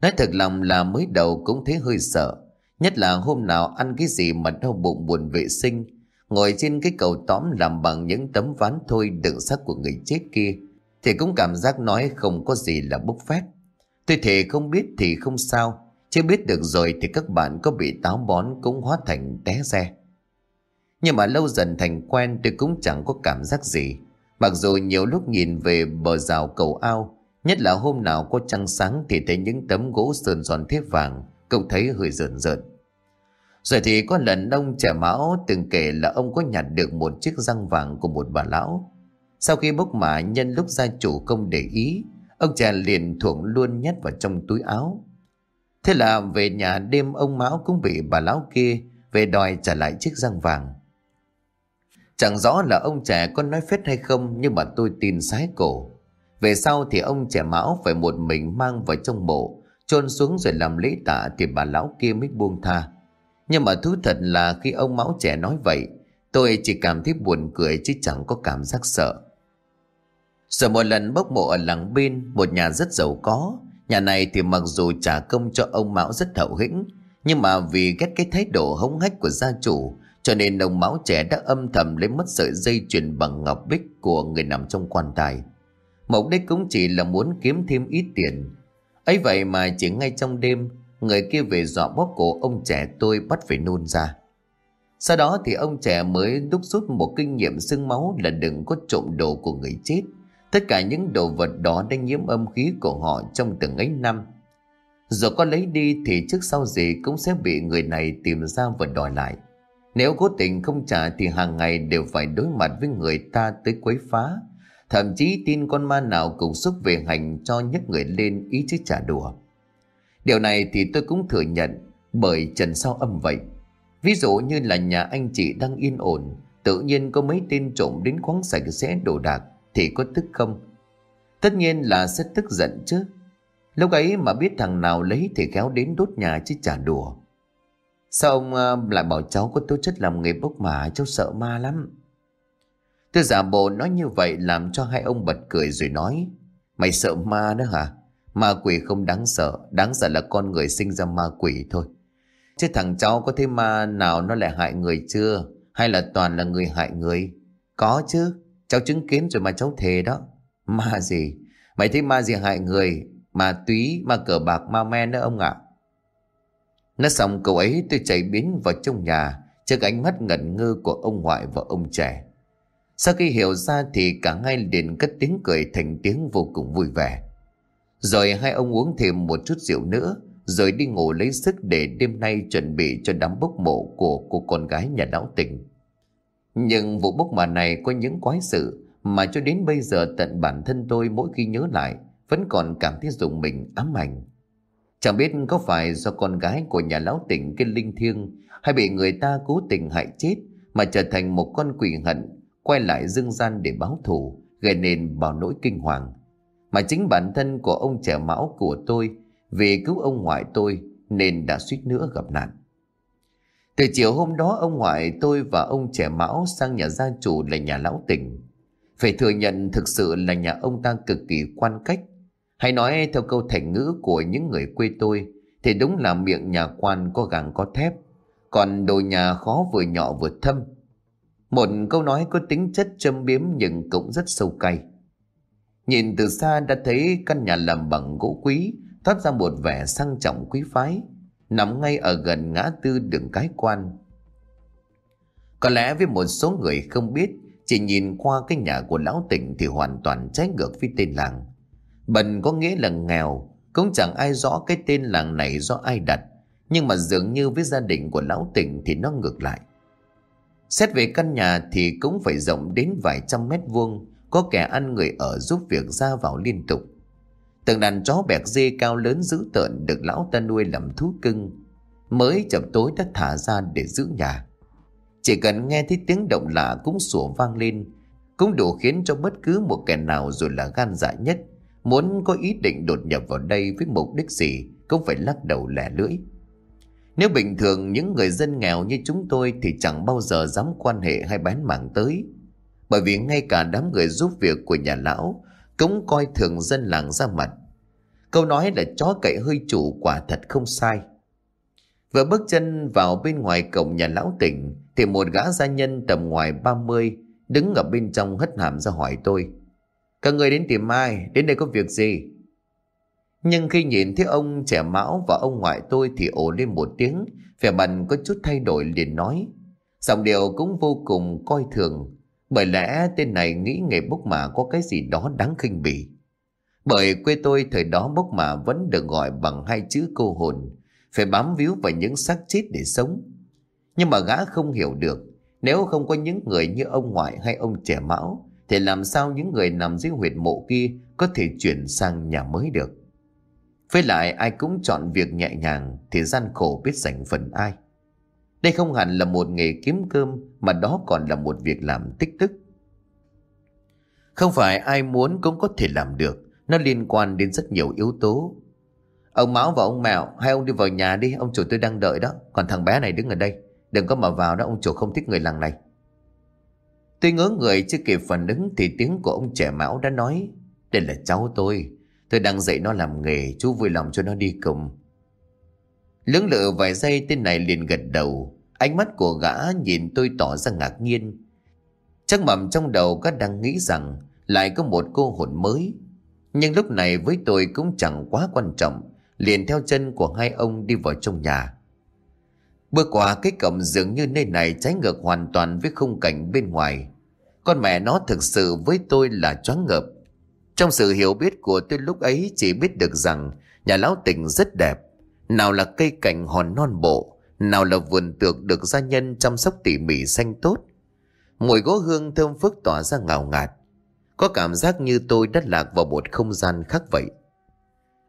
Nói thật lòng là mới đầu cũng thấy hơi sợ, nhất là hôm nào ăn cái gì mà đau bụng buồn vệ sinh, ngồi trên cái cầu tóm làm bằng những tấm ván thôi đựng xác của người chết kia, thì cũng cảm giác nói không có gì là bốc phét. Tôi thể không biết thì không sao, chứ biết được rồi thì các bạn có bị táo bón cũng hóa thành té xe. Nhưng mà lâu dần thành quen tôi cũng chẳng có cảm giác gì. Mặc dù nhiều lúc nhìn về bờ rào cầu ao, nhất là hôm nào có trăng sáng thì thấy những tấm gỗ sơn giòn thép vàng, cậu thấy hơi rợn rợn. Rồi thì có lần ông trẻ mão từng kể là ông có nhặt được một chiếc răng vàng của một bà lão. Sau khi bốc mã nhân lúc gia chủ không để ý, ông trẻ liền thuộng luôn nhét vào trong túi áo. Thế là về nhà đêm ông Mão cũng bị bà lão kia về đòi trả lại chiếc răng vàng. Chẳng rõ là ông trẻ có nói phết hay không nhưng mà tôi tin sái cổ. Về sau thì ông trẻ Mão phải một mình mang vào trong bộ, chôn xuống rồi làm lễ tạ thì bà lão kia mới buông tha. Nhưng mà thú thật là khi ông Mão trẻ nói vậy, tôi chỉ cảm thấy buồn cười chứ chẳng có cảm giác sợ. Rồi một lần bốc mộ ở làng bên, một nhà rất giàu có, Nhà này thì mặc dù trả công cho ông Mão rất hậu hĩnh, nhưng mà vì ghét cái thái độ hống hách của gia chủ, cho nên ông máu trẻ đã âm thầm lấy mất sợi dây chuyền bằng ngọc bích của người nằm trong quan tài. Mục đích cũng chỉ là muốn kiếm thêm ít tiền. ấy vậy mà chỉ ngay trong đêm, người kia về dọa bóp cổ ông trẻ tôi bắt phải nôn ra. Sau đó thì ông trẻ mới đúc rút một kinh nghiệm sưng máu là đừng có trộm đồ của người chết. Tất cả những đồ vật đó đã nhiễm âm khí của họ trong từng ấy năm. Dù có lấy đi thì trước sau gì cũng sẽ bị người này tìm ra và đòi lại. Nếu cố tình không trả thì hàng ngày đều phải đối mặt với người ta tới quấy phá. Thậm chí tin con ma nào cũng xúc về hành cho nhấc người lên ý chứ trả đùa. Điều này thì tôi cũng thừa nhận bởi trần sao âm vậy. Ví dụ như là nhà anh chị đang yên ổn, tự nhiên có mấy tên trộm đến khoáng sạch sẽ đồ đạc thì có tức không? Tất nhiên là sẽ tức giận chứ. Lúc ấy mà biết thằng nào lấy thì kéo đến đốt nhà chứ trả đùa. Sao ông ờ, lại bảo cháu có tố chất làm nghề bốc mà cháu sợ ma lắm. Tôi giả bộ nói như vậy làm cho hai ông bật cười rồi nói Mày sợ ma đó hả? Ma quỷ không đáng sợ, đáng sợ là con người sinh ra ma quỷ thôi. Chứ thằng cháu có thấy ma nào nó lại hại người chưa? Hay là toàn là người hại người? Có chứ, Cháu chứng kiến rồi mà cháu thề đó. Ma gì? Mày thấy ma gì hại người? Ma túy, ma cờ bạc, ma men nữa ông ạ. Nói xong cậu ấy tôi chạy biến vào trong nhà, trước ánh mắt ngẩn ngơ của ông ngoại và ông trẻ. Sau khi hiểu ra thì cả hai liền cất tiếng cười thành tiếng vô cùng vui vẻ. Rồi hai ông uống thêm một chút rượu nữa, rồi đi ngủ lấy sức để đêm nay chuẩn bị cho đám bốc mộ của cô con gái nhà lão tỉnh. Nhưng vụ bốc mà này có những quái sự mà cho đến bây giờ tận bản thân tôi mỗi khi nhớ lại, vẫn còn cảm thấy dùng mình, ám ảnh. Chẳng biết có phải do con gái của nhà lão tỉnh cái linh thiêng hay bị người ta cố tình hại chết mà trở thành một con quỷ hận, quay lại dương gian để báo thù, gây nên bao nỗi kinh hoàng. Mà chính bản thân của ông trẻ mão của tôi, vì cứu ông ngoại tôi nên đã suýt nữa gặp nạn. Từ chiều hôm đó, ông ngoại tôi và ông trẻ mão sang nhà gia chủ là nhà lão tỉnh. Phải thừa nhận thực sự là nhà ông ta cực kỳ quan cách. Hay nói theo câu thành ngữ của những người quê tôi thì đúng là miệng nhà quan có gàng có thép. Còn đồ nhà khó vừa nhỏ vừa thâm. Một câu nói có tính chất châm biếm nhưng cũng rất sâu cay. Nhìn từ xa đã thấy căn nhà làm bằng gỗ quý thoát ra một vẻ sang trọng quý phái nằm ngay ở gần ngã tư đường cái quan. Có lẽ với một số người không biết, chỉ nhìn qua cái nhà của lão tỉnh thì hoàn toàn trái ngược với tên làng. Bần có nghĩa là nghèo, cũng chẳng ai rõ cái tên làng này do ai đặt, nhưng mà dường như với gia đình của lão tỉnh thì nó ngược lại. Xét về căn nhà thì cũng phải rộng đến vài trăm mét vuông, có kẻ ăn người ở giúp việc ra vào liên tục. Từng đàn chó bẹt dê cao lớn dữ tợn được lão ta nuôi làm thú cưng. Mới chập tối đã thả ra để giữ nhà. Chỉ cần nghe thấy tiếng động lạ cũng sủa vang lên. cũng đủ khiến cho bất cứ một kẻ nào rồi là gan dạ nhất muốn có ý định đột nhập vào đây với mục đích gì cũng phải lắc đầu lẻ lưỡi. Nếu bình thường những người dân nghèo như chúng tôi thì chẳng bao giờ dám quan hệ hay bán mảng tới. Bởi vì ngay cả đám người giúp việc của nhà lão cũng coi thường dân làng ra mặt. Câu nói là chó cậy hơi chủ quả thật không sai. Vừa bước chân vào bên ngoài cổng nhà lão tỉnh thì một gã gia nhân tầm ngoài 30 đứng ở bên trong hất hàm ra hỏi tôi. Các người đến tìm ai? Đến đây có việc gì? Nhưng khi nhìn thấy ông trẻ mão và ông ngoại tôi thì ồ lên một tiếng, vẻ mặt có chút thay đổi liền nói. Giọng điệu cũng vô cùng coi thường, bởi lẽ tên này nghĩ nghề bốc mả có cái gì đó đáng khinh bỉ. Bởi quê tôi thời đó bốc mả vẫn được gọi bằng hai chữ cô hồn, phải bám víu vào những xác chết để sống. Nhưng mà gã không hiểu được, nếu không có những người như ông ngoại hay ông trẻ mão, thì làm sao những người nằm dưới huyệt mộ kia có thể chuyển sang nhà mới được. Với lại ai cũng chọn việc nhẹ nhàng thì gian khổ biết dành phần ai. Đây không hẳn là một nghề kiếm cơm mà đó còn là một việc làm tích tức. Không phải ai muốn cũng có thể làm được, nó liên quan đến rất nhiều yếu tố. Ông Mão và ông Mèo, hai ông đi vào nhà đi, ông chủ tôi đang đợi đó, còn thằng bé này đứng ở đây. Đừng có mà vào đó, ông chủ không thích người làng này. Tôi ngớ người chưa kịp phản ứng thì tiếng của ông trẻ Mão đã nói, đây là cháu tôi, Tôi đang dạy nó làm nghề Chú vui lòng cho nó đi cùng. Lưỡng lự vài giây tên này liền gật đầu. Ánh mắt của gã nhìn tôi tỏ ra ngạc nhiên. Chắc mầm trong đầu gã đang nghĩ rằng Lại có một cô hồn mới. Nhưng lúc này với tôi cũng chẳng quá quan trọng Liền theo chân của hai ông đi vào trong nhà. Bước qua cái cổng dường như nơi này trái ngược hoàn toàn với khung cảnh bên ngoài. Con mẹ nó thực sự với tôi là choáng ngợp trong sự hiểu biết của tôi lúc ấy chỉ biết được rằng nhà lão tỉnh rất đẹp. Nào là cây cảnh hòn non bộ, nào là vườn tược được gia nhân chăm sóc tỉ mỉ xanh tốt. Mùi gỗ hương thơm phức tỏa ra ngào ngạt. Có cảm giác như tôi đã lạc vào một không gian khác vậy.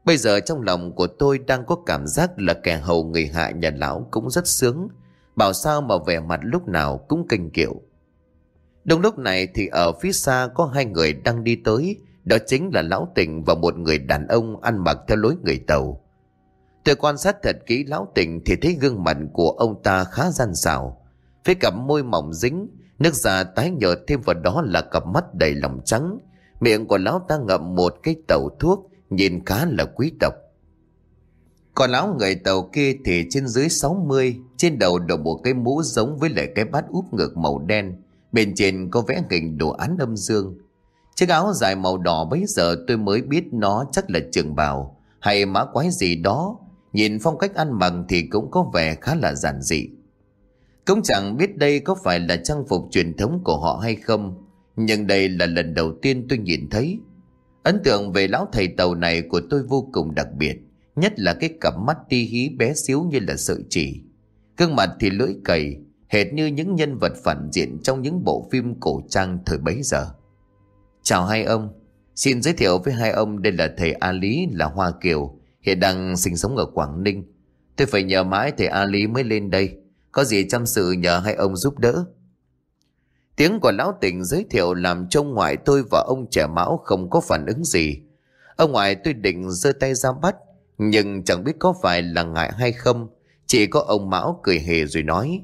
Bây giờ trong lòng của tôi đang có cảm giác là kẻ hầu người hạ nhà lão cũng rất sướng. Bảo sao mà vẻ mặt lúc nào cũng kinh kiệu. Đúng lúc này thì ở phía xa có hai người đang đi tới đó chính là lão Tình và một người đàn ông ăn mặc theo lối người tàu. Tôi quan sát thật kỹ lão Tình thì thấy gương mặt của ông ta khá gian xảo. Với cặp môi mỏng dính, nước da tái nhợt thêm vào đó là cặp mắt đầy lòng trắng. Miệng của lão ta ngậm một cái tàu thuốc, nhìn khá là quý tộc. Còn lão người tàu kia thì trên dưới 60, trên đầu đội một cái mũ giống với lại cái bát úp ngực màu đen. Bên trên có vẽ hình đồ án âm dương. Chiếc áo dài màu đỏ bấy giờ tôi mới biết nó chắc là trường bào hay mã quái gì đó. Nhìn phong cách ăn mặc thì cũng có vẻ khá là giản dị. Cũng chẳng biết đây có phải là trang phục truyền thống của họ hay không. Nhưng đây là lần đầu tiên tôi nhìn thấy. Ấn tượng về lão thầy tàu này của tôi vô cùng đặc biệt. Nhất là cái cặp mắt ti hí bé xíu như là sợi chỉ. cương mặt thì lưỡi cầy, hệt như những nhân vật phản diện trong những bộ phim cổ trang thời bấy giờ. Chào hai ông, xin giới thiệu với hai ông đây là thầy A Lý là Hoa Kiều, hiện đang sinh sống ở Quảng Ninh. Tôi phải nhờ mãi thầy A Lý mới lên đây, có gì chăm sự nhờ hai ông giúp đỡ. Tiếng của lão tỉnh giới thiệu làm trông ngoại tôi và ông trẻ mão không có phản ứng gì. Ông ngoại tôi định giơ tay ra bắt, nhưng chẳng biết có phải là ngại hay không. Chỉ có ông mão cười hề rồi nói.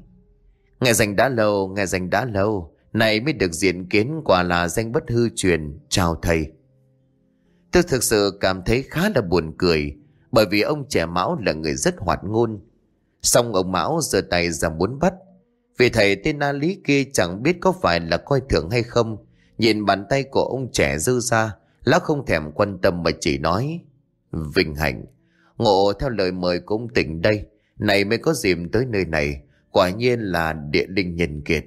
Nghe danh đã lâu, nghe danh đã lâu. Này mới được diện kiến quả là danh bất hư truyền Chào thầy Tôi thực sự cảm thấy khá là buồn cười Bởi vì ông trẻ Mão là người rất hoạt ngôn Xong ông Mão giơ tay ra muốn bắt Vì thầy tên Na Lý kia chẳng biết có phải là coi thường hay không Nhìn bàn tay của ông trẻ dư ra Lão không thèm quan tâm mà chỉ nói Vinh hạnh Ngộ theo lời mời của ông tỉnh đây Này mới có dìm tới nơi này Quả nhiên là địa linh nhân kiệt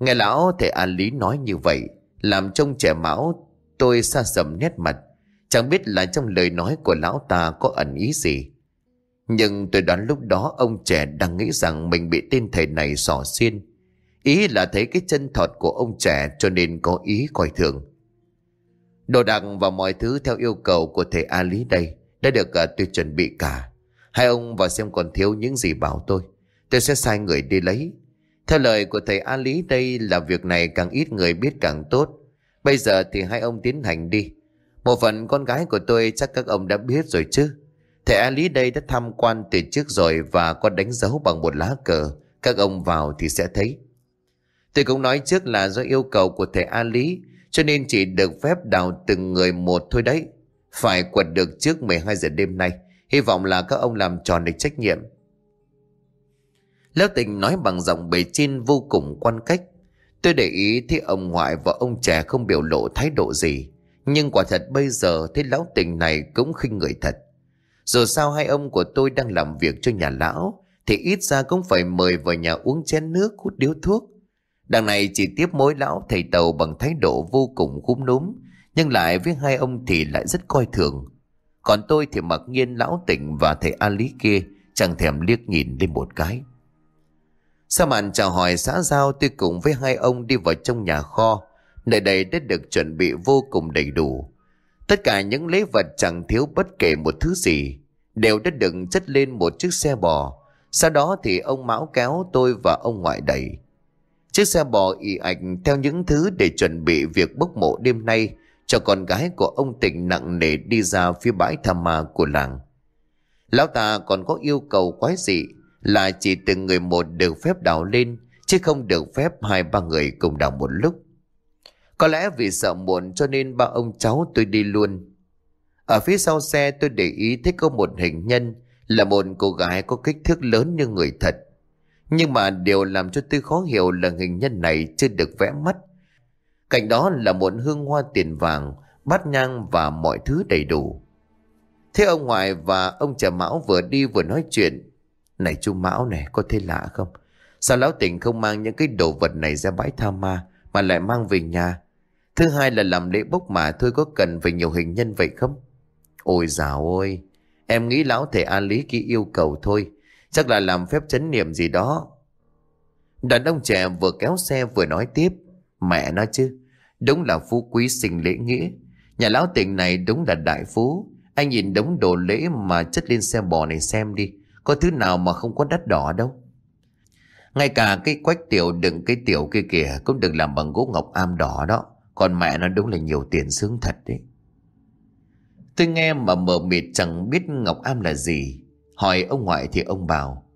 Nghe lão thầy An Lý nói như vậy, làm trông trẻ mão, tôi xa sầm nét mặt. Chẳng biết là trong lời nói của lão ta có ẩn ý gì. Nhưng tôi đoán lúc đó ông trẻ đang nghĩ rằng mình bị tên thầy này sỏ xiên. Ý là thấy cái chân thọt của ông trẻ cho nên có ý coi thường. Đồ đạc và mọi thứ theo yêu cầu của thầy A Lý đây đã được à, tôi chuẩn bị cả. Hai ông vào xem còn thiếu những gì bảo tôi. Tôi sẽ sai người đi lấy. Theo lời của thầy A Lý, đây là việc này càng ít người biết càng tốt. Bây giờ thì hai ông tiến hành đi. Một phần con gái của tôi chắc các ông đã biết rồi chứ. Thầy A Lý đây đã tham quan từ trước rồi và có đánh dấu bằng một lá cờ. Các ông vào thì sẽ thấy. Tôi cũng nói trước là do yêu cầu của thầy A Lý, cho nên chỉ được phép đào từng người một thôi đấy. Phải quật được trước 12 giờ đêm nay. Hy vọng là các ông làm tròn được trách nhiệm. Lão tình nói bằng giọng bề trên vô cùng quan cách. Tôi để ý thấy ông ngoại và ông trẻ không biểu lộ thái độ gì. Nhưng quả thật bây giờ thấy lão tình này cũng khinh người thật. Dù sao hai ông của tôi đang làm việc cho nhà lão, thì ít ra cũng phải mời vào nhà uống chén nước, hút điếu thuốc. Đằng này chỉ tiếp mối lão thầy tàu bằng thái độ vô cùng khúm núm, nhưng lại với hai ông thì lại rất coi thường. Còn tôi thì mặc nhiên lão tỉnh và thầy A Lý kia chẳng thèm liếc nhìn lên một cái. Sau màn chào hỏi xã giao tôi cùng với hai ông đi vào trong nhà kho. Nơi đây đã được chuẩn bị vô cùng đầy đủ. Tất cả những lễ vật chẳng thiếu bất kể một thứ gì. Đều đã được chất lên một chiếc xe bò. Sau đó thì ông Mão kéo tôi và ông ngoại đẩy. Chiếc xe bò ị ạch theo những thứ để chuẩn bị việc bốc mộ đêm nay cho con gái của ông tỉnh nặng nề đi ra phía bãi tham ma của làng. Lão ta còn có yêu cầu quái dị là chỉ từng người một được phép đào lên chứ không được phép hai ba người cùng đào một lúc. Có lẽ vì sợ muộn cho nên ba ông cháu tôi đi luôn. Ở phía sau xe tôi để ý thấy có một hình nhân là một cô gái có kích thước lớn như người thật. Nhưng mà điều làm cho tôi khó hiểu là hình nhân này chưa được vẽ mắt. Cạnh đó là một hương hoa tiền vàng, bát nhang và mọi thứ đầy đủ. Thế ông ngoại và ông trà Mão vừa đi vừa nói chuyện này chú Mão này có thấy lạ không? Sao lão tỉnh không mang những cái đồ vật này ra bãi tha ma mà lại mang về nhà? Thứ hai là làm lễ bốc mà thôi có cần phải nhiều hình nhân vậy không? Ôi dào ôi, em nghĩ lão thể an lý kỹ yêu cầu thôi. Chắc là làm phép chấn niệm gì đó. Đàn ông trẻ vừa kéo xe vừa nói tiếp. Mẹ nói chứ, đúng là phú quý sinh lễ nghĩa. Nhà lão tỉnh này đúng là đại phú. Anh nhìn đống đồ lễ mà chất lên xe bò này xem đi. Có thứ nào mà không có đắt đỏ đâu? Ngay cả cái quách tiểu đựng cái tiểu kia kìa Cũng được làm bằng gỗ ngọc am đỏ đó. Còn mẹ nó đúng là nhiều tiền sướng thật đấy. Tôi nghe mà mờ mịt chẳng biết ngọc am là gì. Hỏi ông ngoại thì ông bảo,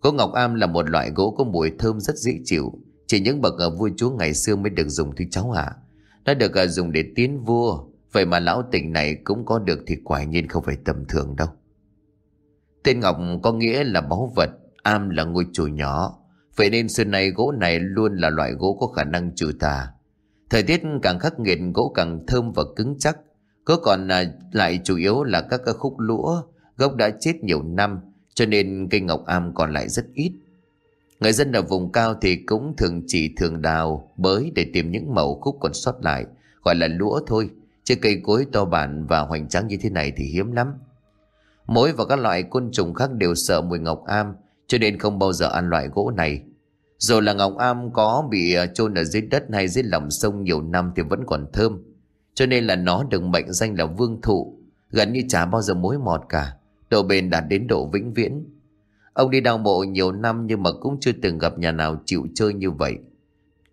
Gỗ ngọc am là một loại gỗ có mùi thơm rất dễ chịu. Chỉ những bậc ở vua chúa ngày xưa mới được dùng thôi cháu ạ. Nó được à, dùng để tiến vua. Vậy mà lão tỉnh này cũng có được thì quả nhiên không phải tầm thường đâu. Tên Ngọc có nghĩa là báu vật, am là ngôi chùa nhỏ. Vậy nên xưa nay gỗ này luôn là loại gỗ có khả năng trừ tà. Thời tiết càng khắc nghiệt gỗ càng thơm và cứng chắc. Có còn là lại chủ yếu là các cái khúc lũa, gốc đã chết nhiều năm, cho nên cây ngọc am còn lại rất ít. Người dân ở vùng cao thì cũng thường chỉ thường đào, bới để tìm những mẩu khúc còn sót lại, gọi là lũa thôi. Chứ cây cối to bản và hoành tráng như thế này thì hiếm lắm. Mối và các loại côn trùng khác đều sợ mùi ngọc am cho nên không bao giờ ăn loại gỗ này. Dù là ngọc am có bị ờ, chôn ở dưới đất hay dưới lòng sông nhiều năm thì vẫn còn thơm. Cho nên là nó được mệnh danh là vương thụ, gần như chả bao giờ mối mọt cả, độ bền đạt đến độ vĩnh viễn. Ông đi đào mộ nhiều năm nhưng mà cũng chưa từng gặp nhà nào chịu chơi như vậy.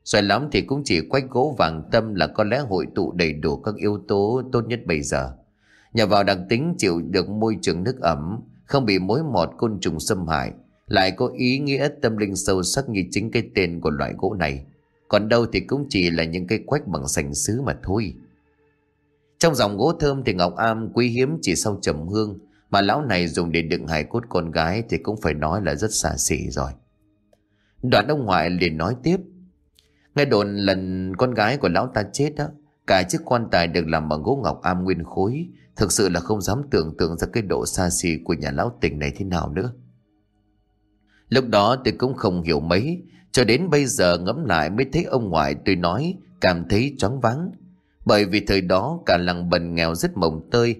Xoài lắm thì cũng chỉ quách gỗ vàng tâm là có lẽ hội tụ đầy đủ các yếu tố tốt nhất bây giờ. Nhờ vào đặc tính chịu được môi trường nước ẩm, không bị mối mọt côn trùng xâm hại, lại có ý nghĩa tâm linh sâu sắc như chính cái tên của loại gỗ này. Còn đâu thì cũng chỉ là những cái quách bằng sành sứ mà thôi. Trong dòng gỗ thơm thì Ngọc Am quý hiếm chỉ sau trầm hương, mà lão này dùng để đựng hài cốt con gái thì cũng phải nói là rất xa xỉ rồi. Đoạn ông ngoại liền nói tiếp. Nghe đồn lần con gái của lão ta chết đó, cả chiếc quan tài được làm bằng gỗ ngọc am nguyên khối, Thực sự là không dám tưởng tượng ra cái độ xa xỉ của nhà lão tỉnh này thế nào nữa. Lúc đó tôi cũng không hiểu mấy, cho đến bây giờ ngẫm lại mới thấy ông ngoại tôi nói cảm thấy choáng váng. Bởi vì thời đó cả làng bần nghèo rất mồng tơi.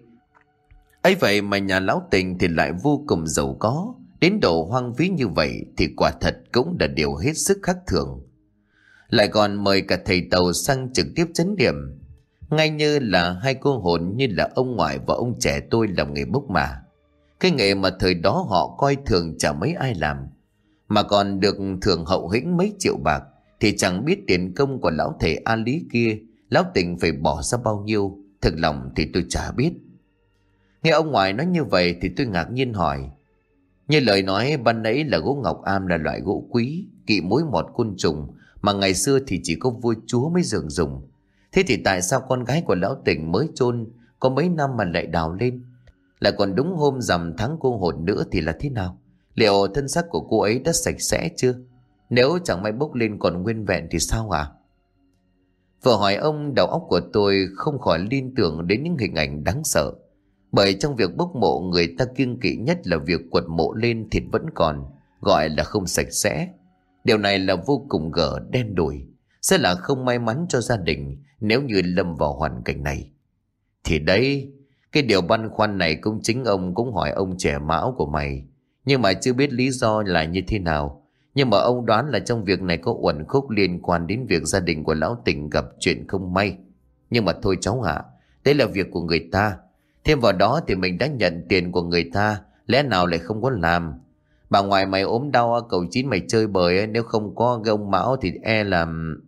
ấy vậy mà nhà lão tình thì lại vô cùng giàu có, đến độ hoang phí như vậy thì quả thật cũng là điều hết sức khác thường. Lại còn mời cả thầy tàu sang trực tiếp chấn điểm ngay như là hai cô hồn như là ông ngoại và ông trẻ tôi làm nghề bốc mà. Cái nghề mà thời đó họ coi thường chả mấy ai làm. mà còn được thường hậu hĩnh mấy triệu bạc, thì chẳng biết tiền công của lão thầy A Lý kia, lão tình phải bỏ ra bao nhiêu thật lòng thì tôi chả biết nghe ông ngoại nói như vậy thì tôi ngạc nhiên hỏi như lời nói ban nãy là gỗ ngọc am là loại gỗ quý, kỵ mối mọt côn trùng, mà ngày xưa thì chỉ có vua chúa mới dường dùng thế thì tại sao con gái của lão tỉnh mới chôn, có mấy năm mà lại đào lên? Lại còn đúng hôm rằm tháng cô hồn nữa thì là thế nào? Liệu thân xác của cô ấy đã sạch sẽ chưa? Nếu chẳng may bốc lên còn nguyên vẹn thì sao à vừa hỏi ông, đầu óc của tôi không khỏi liên tưởng đến những hình ảnh đáng sợ. Bởi trong việc bốc mộ người ta kiêng kỵ nhất là việc quật mộ lên thịt vẫn còn, Gọi là không sạch sẽ. Điều này là vô cùng gở, đen đủi. Sẽ là không may mắn cho gia đình nếu như lâm vào hoàn cảnh này, Thì đây Cái điều băn khoăn này cũng chính ông cũng hỏi ông trẻ mão của mày. Nhưng mà chưa biết lý do là như thế nào. Nhưng mà ông đoán là trong việc này có uẩn khúc liên quan đến việc gia đình của lão tỉnh gặp chuyện không may. Nhưng mà thôi cháu ạ, đấy là việc của người ta. Thêm vào đó thì mình đã nhận tiền của người ta, Lẽ nào lại không có làm? Bà ngoài mày ốm đau cầu chín mày chơi bời Nếu không có cái ông Mão thì e làm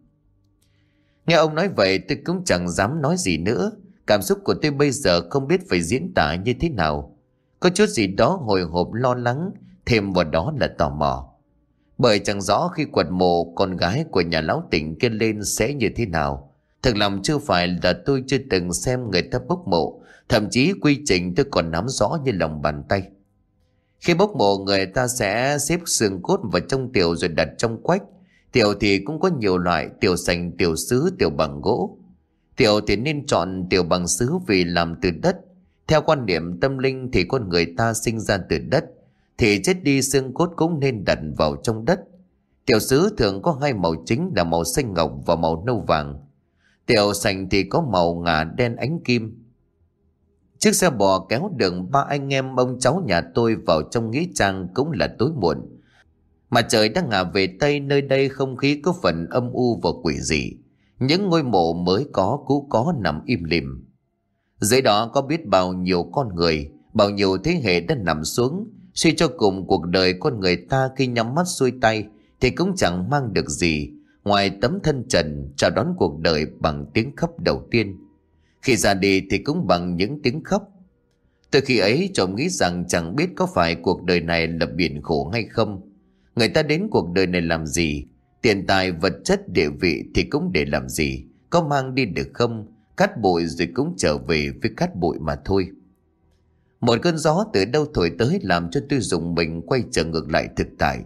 Nghe ông nói vậy tôi cũng chẳng dám nói gì nữa Cảm xúc của tôi bây giờ không biết phải diễn tả như thế nào có chút gì đó hồi hộp lo lắng, thêm vào đó là tò mò. Bởi chẳng rõ khi quật mộ con gái của nhà lão tỉnh kia lên sẽ như thế nào. Thật lòng chưa phải là tôi chưa từng xem người ta bốc mộ, thậm chí quy trình tôi còn nắm rõ như lòng bàn tay. Khi bốc mộ người ta sẽ xếp xương cốt vào trong tiểu rồi đặt trong quách. Tiểu thì cũng có nhiều loại, tiểu sành, tiểu sứ, tiểu bằng gỗ. Tiểu thì nên chọn tiểu bằng sứ vì làm từ đất, theo quan niệm tâm linh thì con người ta sinh ra từ đất, thì chết đi xương cốt cũng nên đặt vào trong đất. Tiểu sứ thường có hai màu chính là màu xanh ngọc và màu nâu vàng. Tiểu sành thì có màu ngà đen ánh kim. Chiếc xe bò kéo đường ba anh em ông cháu nhà tôi vào trong nghĩa trang cũng là tối muộn. Mà trời đang ngả về Tây nơi đây không khí có phần âm u và quỷ dị. Những ngôi mộ mới có cũ có nằm im lìm. Dưới đó có biết bao nhiêu con người, bao nhiêu thế hệ đã nằm xuống, suy cho cùng cuộc đời con người ta khi nhắm mắt xuôi tay thì cũng chẳng mang được gì ngoài tấm thân trần chào đón cuộc đời bằng tiếng khóc đầu tiên. Khi ra đi thì cũng bằng những tiếng khóc. Từ khi ấy chồng nghĩ rằng chẳng biết có phải cuộc đời này là biển khổ hay không. Người ta đến cuộc đời này làm gì, tiền tài vật chất địa vị thì cũng để làm gì, có mang đi được không, cát bụi rồi cũng trở về với cát bụi mà thôi. Một cơn gió từ đâu thổi tới làm cho tôi dùng mình quay trở ngược lại thực tại.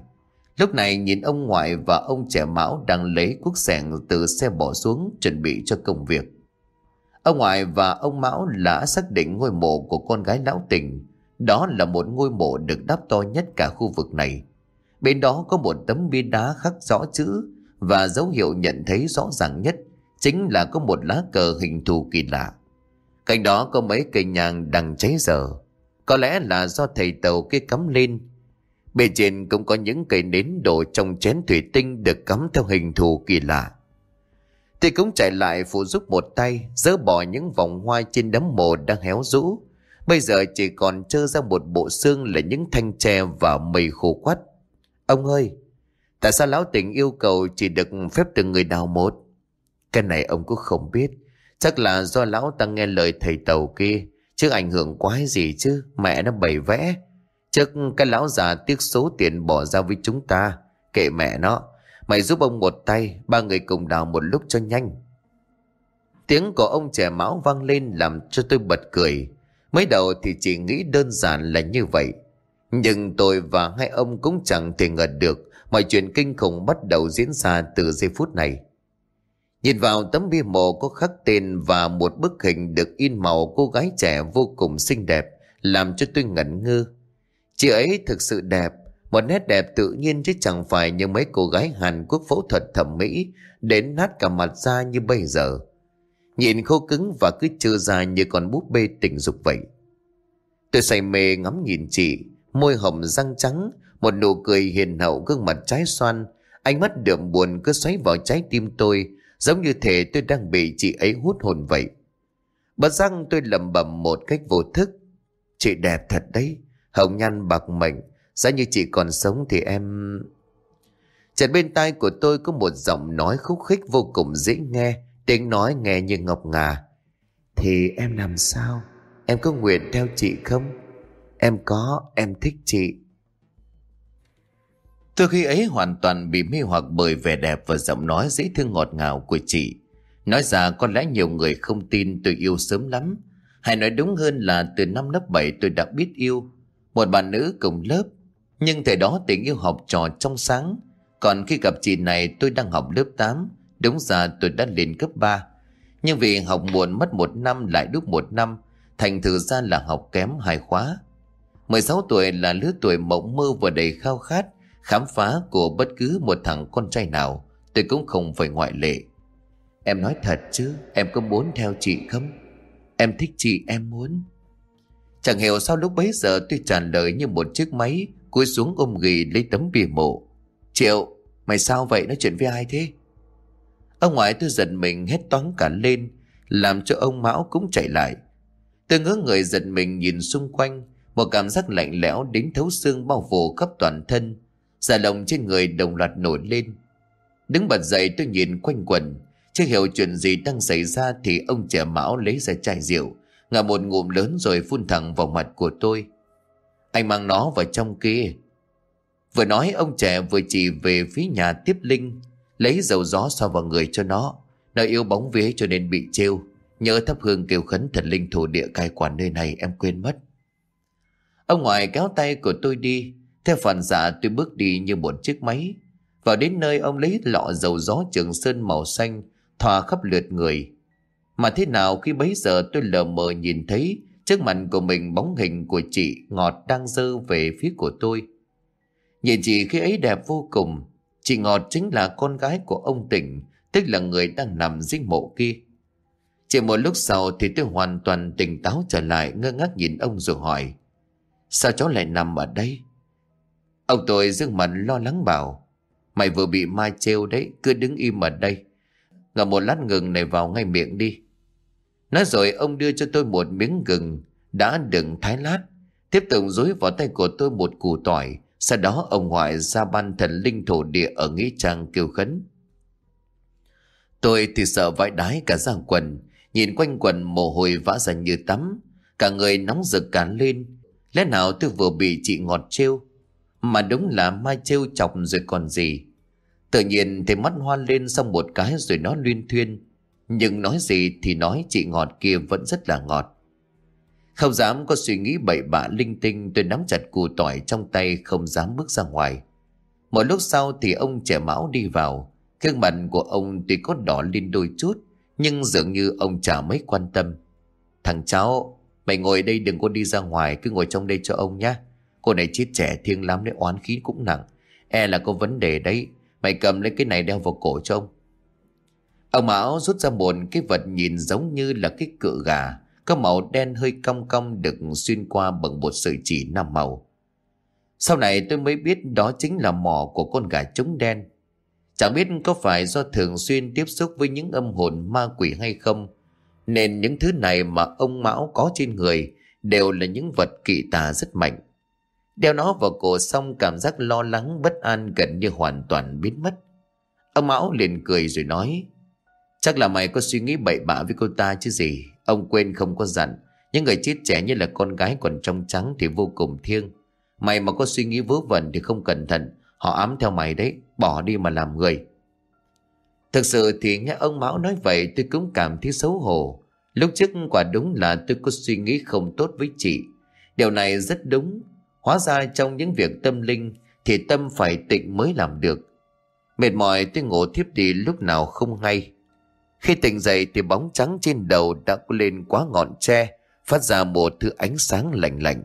Lúc này nhìn ông ngoại và ông trẻ mão đang lấy cuốc sẻng từ xe bỏ xuống chuẩn bị cho công việc. Ông ngoại và ông Mão đã xác định ngôi mộ của con gái lão tình. Đó là một ngôi mộ được đắp to nhất cả khu vực này. Bên đó có một tấm bia đá khắc rõ chữ và dấu hiệu nhận thấy rõ ràng nhất chính là có một lá cờ hình thù kỳ lạ. Cạnh đó có mấy cây nhang đang cháy dở. Có lẽ là do thầy tàu kia cắm lên. Bề trên cũng có những cây nến đổ trong chén thủy tinh được cắm theo hình thù kỳ lạ. Thì cũng chạy lại phụ giúp một tay, dỡ bỏ những vòng hoa trên đấm mồ đang héo rũ. Bây giờ chỉ còn trơ ra một bộ xương là những thanh tre và mây khô quắt. Ông ơi, tại sao lão tỉnh yêu cầu chỉ được phép từng người đào một? Cái này ông cũng không biết. Chắc là do lão ta nghe lời thầy tàu kia. Chứ ảnh hưởng quái gì chứ. Mẹ nó bày vẽ. Chắc cái lão già tiếc số tiền bỏ ra với chúng ta. Kệ mẹ nó. Mày giúp ông một tay. Ba người cùng đào một lúc cho nhanh. Tiếng của ông trẻ máu vang lên làm cho tôi bật cười. Mới đầu thì chỉ nghĩ đơn giản là như vậy. Nhưng tôi và hai ông cũng chẳng thể ngờ được mọi chuyện kinh khủng bắt đầu diễn ra từ giây phút này. Nhìn vào tấm bia mộ có khắc tên và một bức hình được in màu cô gái trẻ vô cùng xinh đẹp, làm cho tôi ngẩn ngơ. Chị ấy thực sự đẹp, một nét đẹp tự nhiên chứ chẳng phải như mấy cô gái Hàn Quốc phẫu thuật thẩm mỹ đến nát cả mặt ra như bây giờ. Nhìn khô cứng và cứ trơ ra như con búp bê tình dục vậy. Tôi say mê ngắm nhìn chị, môi hồng răng trắng, một nụ cười hiền hậu gương mặt trái xoan, ánh mắt đượm buồn cứ xoáy vào trái tim tôi, Giống như thể tôi đang bị chị ấy hút hồn vậy. Bất răng tôi lẩm bẩm một cách vô thức. Chị đẹp thật đấy, hồng nhan bạc mệnh. Giá như chị còn sống thì em... Chợt bên tai của tôi có một giọng nói khúc khích vô cùng dễ nghe, tiếng nói nghe như ngọc ngà. Thì em làm sao? Em có nguyện theo chị không? Em có, em thích chị. Tôi khi ấy hoàn toàn bị mê hoặc bởi vẻ đẹp và giọng nói dễ thương ngọt ngào của chị. Nói ra có lẽ nhiều người không tin tôi yêu sớm lắm. Hay nói đúng hơn là từ năm lớp 7 tôi đã biết yêu. Một bạn nữ cùng lớp. Nhưng thời đó tình yêu học trò trong sáng. Còn khi gặp chị này tôi đang học lớp 8. Đúng ra tôi đã lên cấp 3. Nhưng vì học muộn mất một năm lại đúc một năm. Thành thử ra là học kém hai khóa. 16 tuổi là lứa tuổi mộng mơ và đầy khao khát, khám phá của bất cứ một thằng con trai nào, tôi cũng không phải ngoại lệ. Em nói thật chứ, em có muốn theo chị không? Em thích chị, em muốn. Chẳng hiểu sao lúc bấy giờ tôi trả lời như một chiếc máy, cúi xuống ôm ghì lấy tấm bìa mộ. Triệu, mày sao vậy? Nói chuyện với ai thế? Ông ngoại tôi giật mình hết toán cả lên, làm cho ông mão cũng chạy lại. Tôi ngỡ người giật mình nhìn xung quanh một cảm giác lạnh lẽo đến thấu xương bao phủ khắp toàn thân. Dạ lồng trên người đồng loạt nổi lên. Đứng bật dậy tôi nhìn quanh quần Chưa hiểu chuyện gì đang xảy ra Thì ông trẻ mão lấy ra chai rượu, Ngả một ngụm lớn rồi phun thẳng vào mặt của tôi. Anh mang nó vào trong kia. Vừa nói, ông trẻ vừa chỉ về phía nhà tiếp linh, Lấy dầu gió so vào người cho nó. Nó yêu bóng vía cho nên bị trêu. Nhớ thắp hương kêu khấn thần linh thổ địa cai quản nơi này em quên mất. Ông ngoại kéo tay của tôi đi theo phản xạ tôi bước đi như một chiếc máy. Vào đến nơi ông lấy lọ dầu gió trường sơn màu xanh, thòa khắp lượt người. Mà thế nào khi bấy giờ tôi lờ mờ nhìn thấy trước mặt của mình bóng hình của chị Ngọt đang dơ về phía của tôi. Nhìn chị khi ấy đẹp vô cùng, chị Ngọt chính là con gái của ông Tỉnh, tức là người đang nằm dưới mộ kia. Chỉ một lúc sau thì tôi hoàn toàn tỉnh táo trở lại ngơ ngác nhìn ông rồi hỏi Sao cháu lại nằm ở đây? Ông tôi dương mặt lo lắng bảo, Mày vừa bị mai trêu đấy, Cứ đứng im ở đây. Ngậm một lát gừng này vào ngay miệng đi. Nói rồi ông đưa cho tôi một miếng gừng Đã đựng thái lát, Tiếp tục dối vào tay của tôi một củ tỏi. Sau đó ông ngoại ra ban thần linh thổ địa Ở Nghĩa Trang kêu khấn. Tôi thì sợ vãi đái cả giang quần, Nhìn quanh quần mồ hôi vã ra như tắm, Cả người nóng rực cả lên. Lẽ nào tôi vừa bị chị ngọt trêu, mà đúng là mai trêu chọc rồi còn gì? Tự nhiên thì mắt hoa lên xong một cái rồi nó luyên thuyên. Nhưng nói gì thì nói chị ngọt kia vẫn rất là ngọt. Không dám có suy nghĩ bậy bạ linh tinh, Tôi nắm chặt củ tỏi trong tay không dám bước ra ngoài. Một lúc sau thì ông trẻ mão đi vào. Gương mặt của ông tuy có đỏ lên đôi chút, Nhưng dường như ông chả mấy quan tâm. Thằng cháu Mày ngồi đây đừng có đi ra ngoài, Cứ ngồi trong đây cho ông nhé Cô này chết trẻ thiêng lắm đấy, oán khí cũng nặng. E là có vấn đề đấy. Mày cầm lấy cái này đeo vào cổ cho ông. Ông Mão rút ra một cái vật nhìn giống như là cái cựa gà. Có màu đen hơi cong cong được xuyên qua bằng một sợi chỉ năm màu. Sau này tôi mới biết đó chính là mỏ của con gà trống đen. Chẳng biết có phải do thường xuyên tiếp xúc với những âm hồn ma quỷ hay không nên những thứ này mà ông Mão có trên người Đều là những vật kỵ tà rất mạnh. Đeo nó vào cổ xong cảm giác lo lắng bất an gần như hoàn toàn biến mất. Ông Mão liền cười rồi nói, Chắc là mày có suy nghĩ bậy bạ với cô ta chứ gì? Ông quên không có dặn, Những người chết trẻ như là con gái còn trong trắng thì vô cùng thiêng. Mày mà có suy nghĩ vớ vẩn thì không cẩn thận, Họ ám theo mày đấy, Bỏ đi mà làm người. Thực sự thì nghe ông Mão nói vậy tôi cũng cảm thấy xấu hổ Lúc trước quả đúng là tôi có suy nghĩ không tốt với chị Điều này rất đúng Hóa ra trong những việc tâm linh thì tâm phải tịnh mới làm được. Mệt mỏi tôi ngủ thiếp đi lúc nào không hay. Khi tỉnh dậy thì bóng trắng trên đầu đã lên quá ngọn tre, phát ra một thứ ánh sáng lạnh lạnh.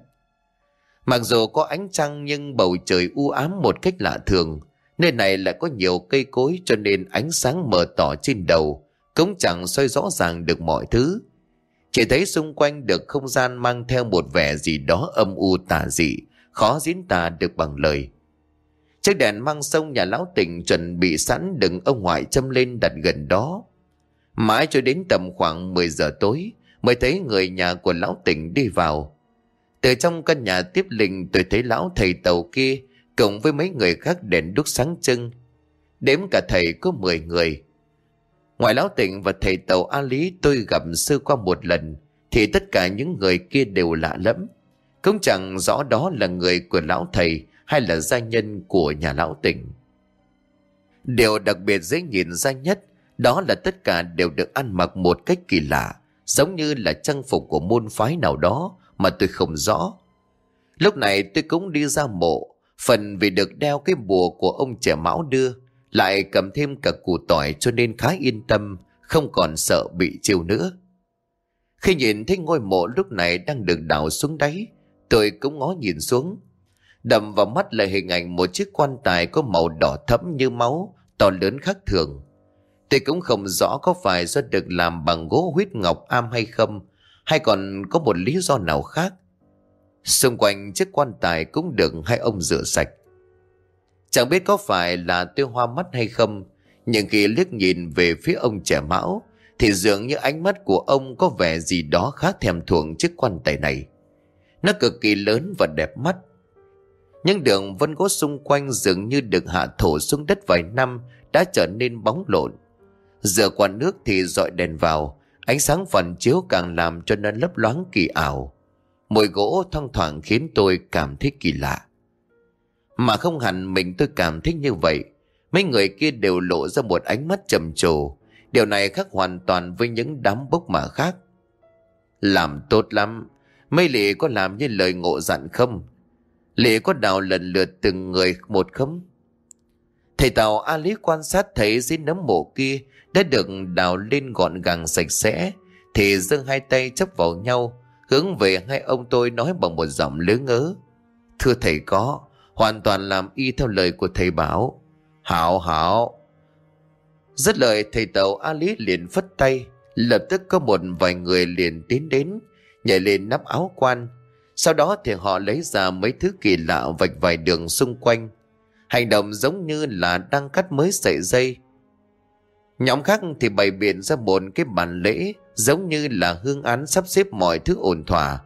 Mặc dù có ánh trăng nhưng bầu trời u ám một cách lạ thường, nơi này lại có nhiều cây cối cho nên ánh sáng mờ tỏ trên đầu, cũng chẳng soi rõ ràng được mọi thứ. Chỉ thấy xung quanh được không gian mang theo một vẻ gì đó âm u tà dị, khó diễn tả được bằng lời. Chiếc đèn mang sông nhà lão tỉnh chuẩn bị sẵn đừng ông ngoại châm lên đặt gần đó. Mãi cho đến tầm khoảng 10 giờ tối mới thấy người nhà của lão tỉnh đi vào. Từ trong căn nhà tiếp linh tôi thấy lão thầy tàu kia cộng với mấy người khác đèn đúc sáng trưng. Đếm cả thầy có 10 người. Ngoài lão tịnh và thầy tàu A Lý tôi gặp sư qua một lần, thì tất cả những người kia đều lạ lẫm. Cũng chẳng rõ đó là người của lão thầy hay là gia nhân của nhà lão tịnh. Điều đặc biệt dễ nhìn ra nhất đó là tất cả đều được ăn mặc một cách kỳ lạ, giống như là trang phục của môn phái nào đó mà tôi không rõ. Lúc này tôi cũng đi ra mộ, phần vì được đeo cái bùa của ông trẻ mão đưa, lại cầm thêm cả củ tỏi cho nên khá yên tâm, không còn sợ bị chiêu nữa. Khi nhìn thấy ngôi mộ lúc này đang được đào xuống đáy, tôi cũng ngó nhìn xuống. Đầm vào mắt là hình ảnh một chiếc quan tài có màu đỏ thẫm như máu, to lớn khác thường. Tôi cũng không rõ có phải do được làm bằng gỗ huyết ngọc am hay không, hay còn có một lý do nào khác. Xung quanh chiếc quan tài cũng được hai ông rửa sạch. Chẳng biết có phải là tôi hoa mắt hay không, nhưng khi liếc nhìn về phía ông trẻ mão, thì dường như ánh mắt của ông có vẻ gì đó khác thèm thuồng chiếc quan tài này. Nó cực kỳ lớn và đẹp mắt. Những đường vân gỗ xung quanh dường như được hạ thổ xuống đất vài năm đã trở nên bóng lộn. Giờ qua nước thì dọi đèn vào, ánh sáng phản chiếu càng làm cho nó lấp loáng kỳ ảo. Mùi gỗ thoang thoảng khiến tôi cảm thấy kỳ lạ. Mà không hẳn mình tôi cảm thấy như vậy. Mấy người kia đều lộ ra một ánh mắt trầm trồ. Điều này khác hoàn toàn với những đám bốc mà khác. Làm tốt lắm. Mấy lì có làm như lời ngộ dặn không? Lì có đào lần lượt từng người một không? Thầy Tàu A Lý quan sát thấy dưới nấm mộ kia đã được đào lên gọn gàng sạch sẽ, thì giơ hai tay chấp vào nhau, hướng về hai ông tôi nói bằng một giọng lứa ngớ. Thưa thầy có, hoàn toàn làm y theo lời của thầy bảo. Hảo hảo. Rất lời thầy Tàu A Lý liền phất tay, lập tức có một vài người liền tiến đến, nhảy lên nắp áo quan. Sau đó thì họ lấy ra mấy thứ kỳ lạ vạch vài đường xung quanh, Hành động giống như là đang cắt mới sợi dây. Nhóm khác thì bày biện ra một cái bàn lễ giống như là hương án sắp xếp mọi thứ ổn thỏa,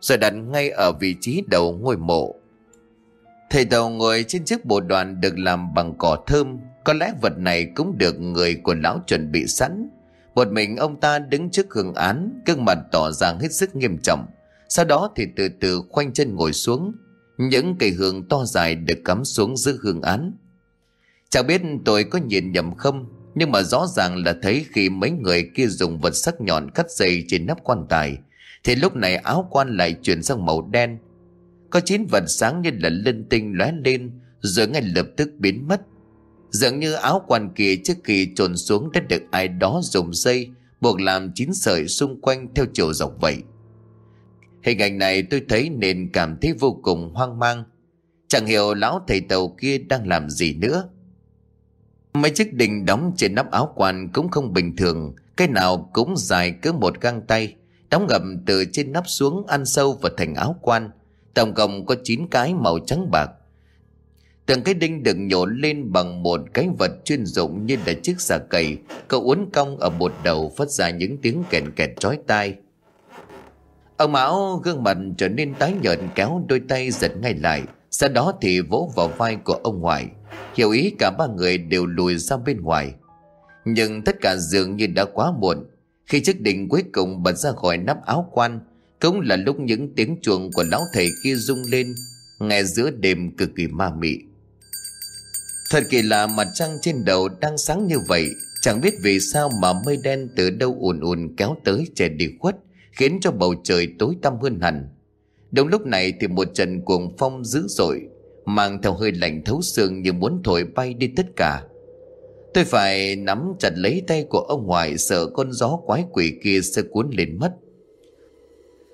rồi đặt ngay ở vị trí đầu ngôi mộ. Thầy tàu ngồi trên chiếc bộ đoàn được làm bằng cỏ thơm, có lẽ vật này cũng được người của lão chuẩn bị sẵn. Một mình ông ta đứng trước hương án, gương mặt tỏ ra hết sức nghiêm trọng. Sau đó thì từ từ khoanh chân ngồi xuống, những cây hương to dài được cắm xuống giữa hương án Chẳng biết tôi có nhìn nhầm không nhưng mà rõ ràng là thấy khi mấy người kia dùng vật sắc nhọn cắt dây trên nắp quan tài, Thì lúc này áo quan lại chuyển sang màu đen Có chín vật sáng như là linh tinh lóe lên, Rồi ngay lập tức biến mất Dường như áo quan kia trước khi trồn xuống đã được ai đó dùng dây, Buộc làm chín sợi xung quanh theo chiều dọc vậy Hình ảnh này tôi thấy nên cảm thấy vô cùng hoang mang. Chẳng hiểu lão thầy tàu kia đang làm gì nữa. Mấy chiếc đình đóng trên nắp áo quan cũng không bình thường, cái nào cũng dài cỡ một găng tay, đóng ngầm từ trên nắp xuống ăn sâu vào thành áo quan. Tổng cộng có 9 cái màu trắng bạc. Từng cái đinh được nhổ lên bằng một cái vật chuyên dụng như là chiếc xà cầy, cậu uốn cong ở một đầu phát ra những tiếng kèn kẹt trói tai. Ông Mão gương mặt trở nên tái nhợt kéo đôi tay giật ngay lại. Sau đó thì vỗ vào vai của ông ngoại. Hiểu ý cả ba người đều lùi ra bên ngoài. Nhưng tất cả dường như đã quá muộn. Khi chiếc đỉnh cuối cùng bật ra khỏi nắp áo quan, cũng là lúc những tiếng chuồng của lão thầy kia rung lên, nghe giữa đêm cực kỳ ma mị. Thật kỳ lạ mặt trăng trên đầu đang sáng như vậy, chẳng biết vì sao mà mây đen từ đâu ùn ùn kéo tới che đi khuất khiến cho bầu trời tối tăm hơn hẳn. Đúng lúc này thì một trận cuồng phong dữ dội, mang theo hơi lạnh thấu xương như muốn thổi bay đi tất cả. Tôi phải nắm chặt lấy tay của ông ngoại sợ con gió quái quỷ kia sẽ cuốn lên mất.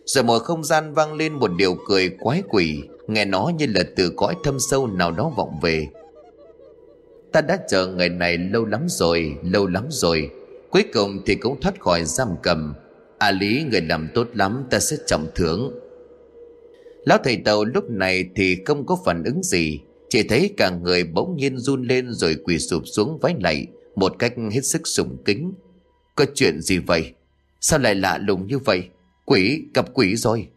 Rồi một không gian vang lên một điều cười quái quỷ, nghe nó như là từ cõi thâm sâu nào đó vọng về. Ta đã chờ ngày này lâu lắm rồi, lâu lắm rồi. Cuối cùng thì cũng thoát khỏi giam cầm, À lý người làm tốt lắm ta sẽ trọng thưởng Lão thầy tàu lúc này thì không có phản ứng gì Chỉ thấy cả người bỗng nhiên run lên rồi quỳ sụp xuống vái lạy Một cách hết sức sùng kính Có chuyện gì vậy Sao lại lạ lùng như vậy Quỷ gặp quỷ rồi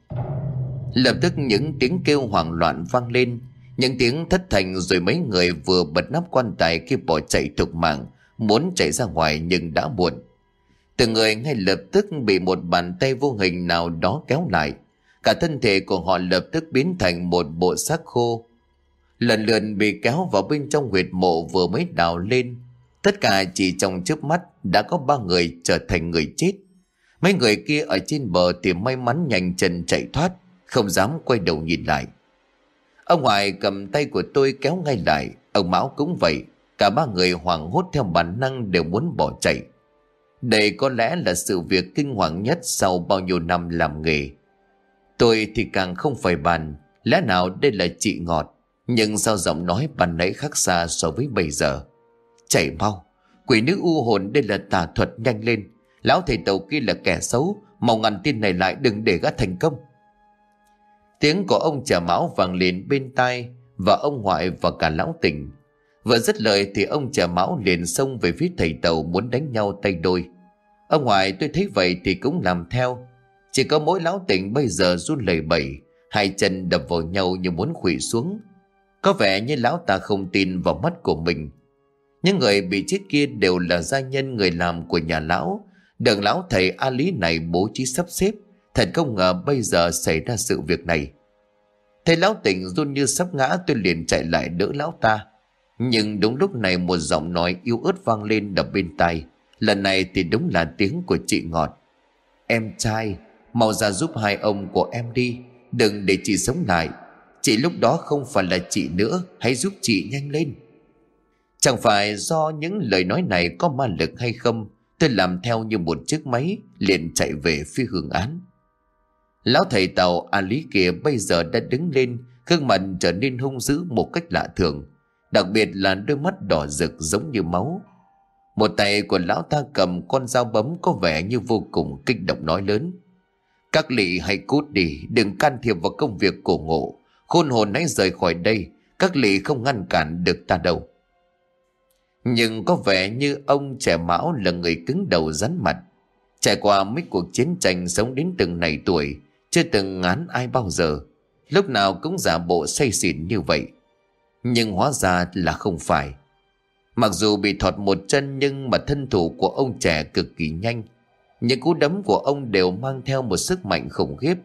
Lập tức những tiếng kêu hoảng loạn vang lên Những tiếng thất thành rồi mấy người vừa bật nắp quan tài kia bỏ chạy thục mạng, muốn chạy ra ngoài nhưng đã muộn. Từng người ngay lập tức bị một bàn tay vô hình nào đó kéo lại. Cả thân thể của họ lập tức biến thành một bộ xác khô. Lần lượt bị kéo vào bên trong huyệt mộ vừa mới đào lên. Tất cả chỉ trong chớp mắt đã có ba người trở thành người chết. Mấy người kia ở trên bờ thì may mắn nhanh chân chạy thoát, không dám quay đầu nhìn lại. Ông ngoại cầm tay của tôi kéo ngay lại, ông Mão cũng vậy. Cả ba người hoảng hốt theo bản năng đều muốn bỏ chạy. Đây có lẽ là sự việc kinh hoàng nhất sau bao nhiêu năm làm nghề. Tôi thì càng không phải bàn, lẽ nào đây là chị ngọt, nhưng sao giọng nói bàn nãy khác xa so với bây giờ. Chạy mau, quỷ nữ u hồn đây là tà thuật nhanh lên, lão thầy tàu kia là kẻ xấu, mau ngăn tin này lại đừng để gã thành công. Tiếng của ông trà máu vang lên bên tai và ông ngoại và cả lão tỉnh. Vừa dứt lời thì ông trà máu liền xông về phía thầy tàu muốn đánh nhau tay đôi. Ông ngoại tôi thấy vậy thì cũng làm theo. Chỉ có mỗi lão tỉnh bây giờ run lẩy bẩy, hai chân đập vào nhau như muốn khủy xuống. Có vẻ như lão ta không tin vào mắt của mình. Những người bị chết kia đều là gia nhân người làm của nhà lão. Đường lão thầy A Lý này bố trí sắp xếp. Thật không ngờ bây giờ xảy ra sự việc này. Thầy lão tỉnh run như sắp ngã tôi liền chạy lại đỡ lão ta. Nhưng đúng lúc này một giọng nói yếu ớt vang lên đập bên tai. Lần này thì đúng là tiếng của chị Ngọt. Em trai, mau ra giúp hai ông của em đi. Đừng để chị sống lại. Chị lúc đó không phải là chị nữa. Hãy giúp chị nhanh lên. Chẳng phải do những lời nói này có ma lực hay không. Tôi làm theo như một chiếc máy liền chạy về phía hương án. Lão thầy tàu A Lý kia bây giờ đã đứng lên, gương mặt trở nên hung dữ một cách lạ thường. Đặc biệt là đôi mắt đỏ rực giống như máu. Một tay của lão ta cầm con dao bấm có vẻ như vô cùng kích động nói lớn. Các lị hãy cút đi, đừng can thiệp vào công việc cổ ngộ. Khôn hồn hãy rời khỏi đây, các lị không ngăn cản được ta đâu. Nhưng có vẻ như ông trẻ mão là người cứng đầu rắn mặt. Trải qua mấy cuộc chiến tranh sống đến từng này tuổi, chưa từng ngán ai bao giờ Lúc nào cũng giả bộ say xỉn như vậy Nhưng hóa ra là không phải Mặc dù bị thọt một chân Nhưng mà thân thủ của ông trẻ cực kỳ nhanh những cú đấm của ông đều mang theo một sức mạnh khủng khiếp.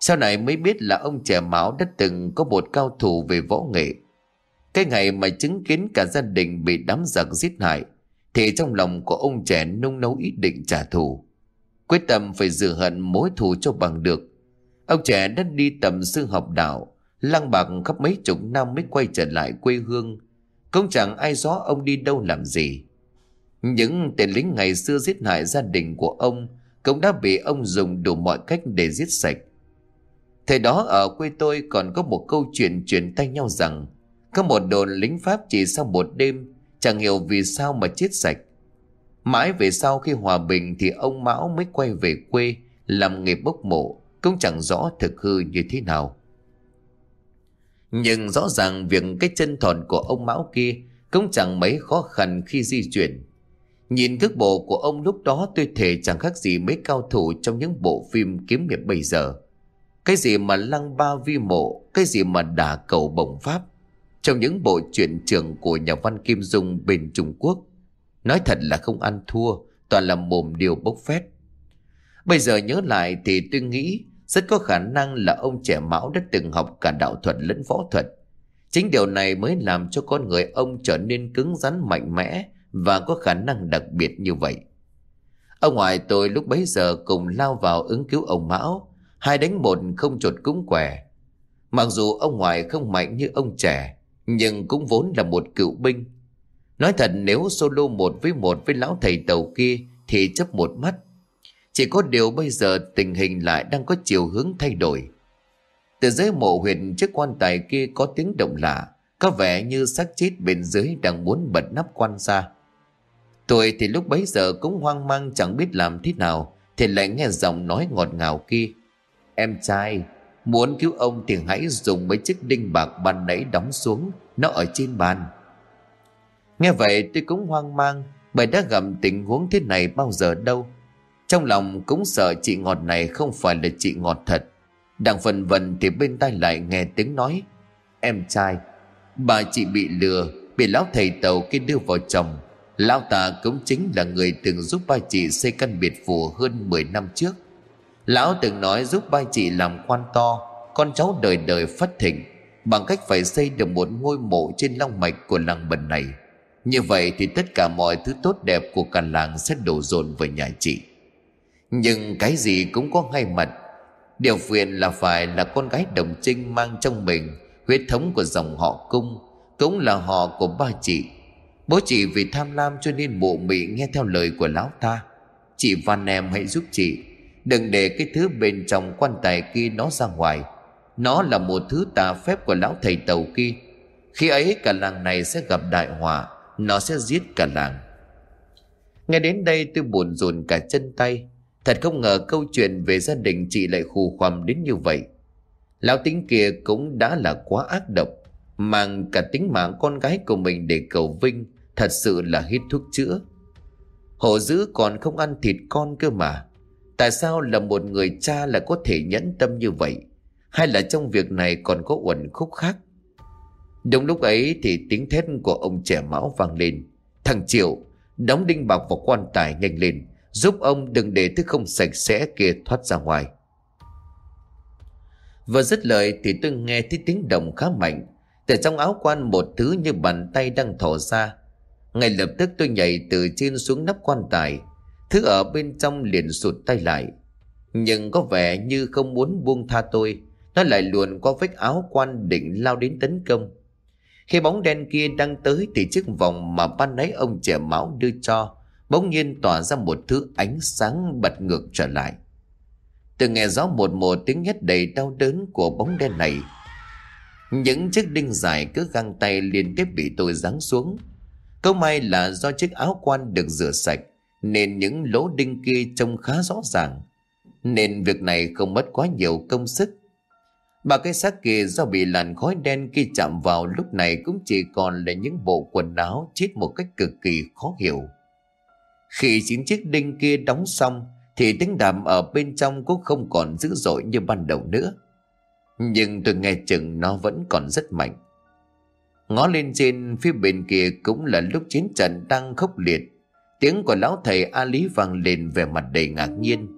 Sau này mới biết là ông trẻ máu đã từng có một cao thủ về võ nghệ. Cái ngày mà chứng kiến cả gia đình bị đám giặc giết hại, Thì trong lòng của ông trẻ nung nấu ý định trả thù. Quyết tâm phải rửa hận mối thù cho bằng được. Ông trẻ đã đi tầm sư học đạo, Lăng bạc khắp mấy chục năm mới quay trở lại quê hương. Cũng chẳng ai rõ ông đi đâu làm gì. Những tên lính ngày xưa giết hại gia đình của ông Cũng đã bị ông dùng đủ mọi cách để giết sạch Thời đó ở quê tôi còn có một câu chuyện truyền tay nhau rằng Có một đồn lính Pháp chỉ sau một đêm Chẳng hiểu vì sao mà chết sạch Mãi về sau khi hòa bình thì ông Mão mới quay về quê làm nghề bốc mộ, cũng chẳng rõ thực hư như thế nào. Nhưng rõ ràng việc cái chân thòn của ông Mão kia cũng chẳng mấy khó khăn khi di chuyển. Nhìn cước bộ của ông lúc đó tôi thể chẳng khác gì mấy cao thủ trong những bộ phim kiếm hiệp bây giờ. Cái gì mà lăng ba vi mộ, cái gì mà đả cầu bổng pháp. Trong những bộ truyện trường của nhà văn Kim Dung bên Trung Quốc, Nói thật là không ăn thua, toàn là mồm điều bốc phét. Bây giờ nhớ lại thì tôi nghĩ rất có khả năng là ông trẻ Mão đã từng học cả đạo thuật lẫn võ thuật. Chính điều này mới làm cho con người ông trở nên cứng rắn mạnh mẽ và có khả năng đặc biệt như vậy. Ông ngoại tôi lúc bấy giờ cùng lao vào ứng cứu ông Mão, hai đánh một không chột cúng quẻ. Mặc dù ông ngoại không mạnh như ông trẻ, nhưng cũng vốn là một cựu binh, Nói thật nếu solo một với một với lão thầy tàu kia thì chấp một mắt. Chỉ có điều bây giờ tình hình lại đang có chiều hướng thay đổi. Từ dưới mộ huyệt chiếc quan tài kia có tiếng động lạ, có vẻ như xác chết bên dưới đang muốn bật nắp quan ra. Tôi thì lúc bấy giờ cũng hoang mang chẳng biết làm thế nào, thì lại nghe giọng nói ngọt ngào kia. Em trai, muốn cứu ông thì hãy dùng mấy chiếc đinh bạc ban nãy đóng xuống, nó ở trên bàn. Nghe vậy tôi cũng hoang mang bởi đã gặp tình huống thế này bao giờ đâu. Trong lòng cũng sợ chị ngọt này không phải là chị ngọt thật. Đang phần vần thì bên tai lại nghe tiếng nói. em trai Bà chị bị lừa Bị lão thầy tàu kia đưa vào chồng Lão ta cũng chính là người từng giúp ba chị xây căn biệt phủ hơn 10 năm trước. Lão từng nói giúp ba chị làm quan to, Con cháu đời đời phát thịnh, Bằng cách phải xây được một ngôi mộ trên long mạch của làng bần này. Như vậy thì tất cả mọi thứ tốt đẹp của cả làng sẽ đổ dồn về nhà chị. Nhưng cái gì cũng có hai mặt. Điều phiền là phải là con gái đồng trinh mang trong mình, Huyết thống của dòng họ cung, Cũng là họ của ba chị. Bố chị vì tham lam cho nên bộ mị nghe theo lời của lão ta. Chị van em hãy giúp chị. Đừng để cái thứ bên trong quan tài kia nó ra ngoài. Nó là một thứ tà phép của lão thầy tàu kia. Khi ấy cả làng này sẽ gặp đại họa, Nó sẽ giết cả làng. Nghe đến đây tôi buồn rùn cả chân tay. Thật không ngờ câu chuyện về gia đình chị lại khù khoằm đến như vậy. Lão tính kia cũng đã là quá ác độc, Mang cả tính mạng con gái của mình để cầu vinh. Thật sự là hít thuốc chữa. Hổ dữ còn không ăn thịt con cơ mà. Tại sao là một người cha lại có thể nhẫn tâm như vậy? Hay là trong việc này còn có uẩn khúc khác? Đúng lúc ấy thì tiếng thét của ông trẻ mão vang lên. Thằng Triệu, Đóng đinh bạc vào quan tài nhanh lên, Giúp ông đừng để thứ không sạch sẽ kia thoát ra ngoài. Vừa dứt lời thì tôi nghe thấy tiếng động khá mạnh. Từ trong áo quan một thứ như bàn tay đang thò ra ngay lập tức tôi nhảy từ trên xuống nắp quan tài. Thứ ở bên trong liền sụt tay lại. Nhưng có vẻ như không muốn buông tha tôi. Nó lại luồn qua vách áo quan định lao đến tấn công. Khi bóng đen kia đang tới Thì chiếc vòng mà ban nãy ông trẻ máu đưa cho Bỗng nhiên tỏa ra một thứ ánh sáng bật ngược trở lại. Từ nghe rõ một một tiếng hét đầy đau đớn của bóng đen này. Những chiếc đinh dài cứ găng tay liên tiếp bị tôi giáng xuống. Câu may là do chiếc áo quan được rửa sạch, Nên những lỗ đinh kia trông khá rõ ràng Nên việc này không mất quá nhiều công sức Bà cái xác kia do bị làn khói đen kia chạm vào lúc này cũng chỉ còn là những bộ quần áo chết một cách cực kỳ khó hiểu. Khi chín chiếc đinh kia đóng xong, thì tiếng đàm ở bên trong cũng không còn dữ dội như ban đầu nữa. Nhưng tôi nghe chừng nó vẫn còn rất mạnh. Ngó lên trên, phía bên kia cũng là lúc chiến trận đang khốc liệt. Tiếng của lão thầy A Lý vang lên về mặt đầy ngạc nhiên.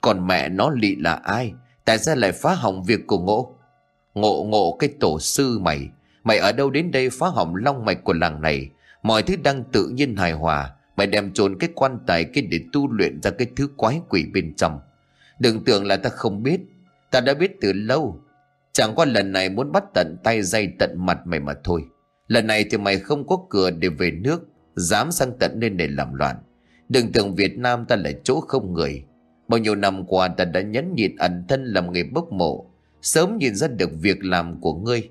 Còn mẹ nó lị là ai? Tại sao lại phá hỏng việc của ngộ? Ngộ ngộ cái tổ sư mày. Mày ở đâu đến đây phá hỏng long mạch của làng này? Mọi thứ đang tự nhiên hài hòa. Mày đem trốn cái quan tài kia để tu luyện ra cái thứ quái quỷ bên trong. Đừng tưởng là ta không biết. Ta đã biết từ lâu. Chẳng qua lần này muốn bắt tận tay dây tận mặt mày mà thôi. Lần này thì mày không có cửa để về nước, Dám sang tận nên để làm loạn. Đừng tưởng Việt Nam ta là chỗ không người. Bao nhiêu năm qua ta đã nhẫn nhịn ẩn thân làm người bốc mộ, Sớm nhìn ra được việc làm của ngươi.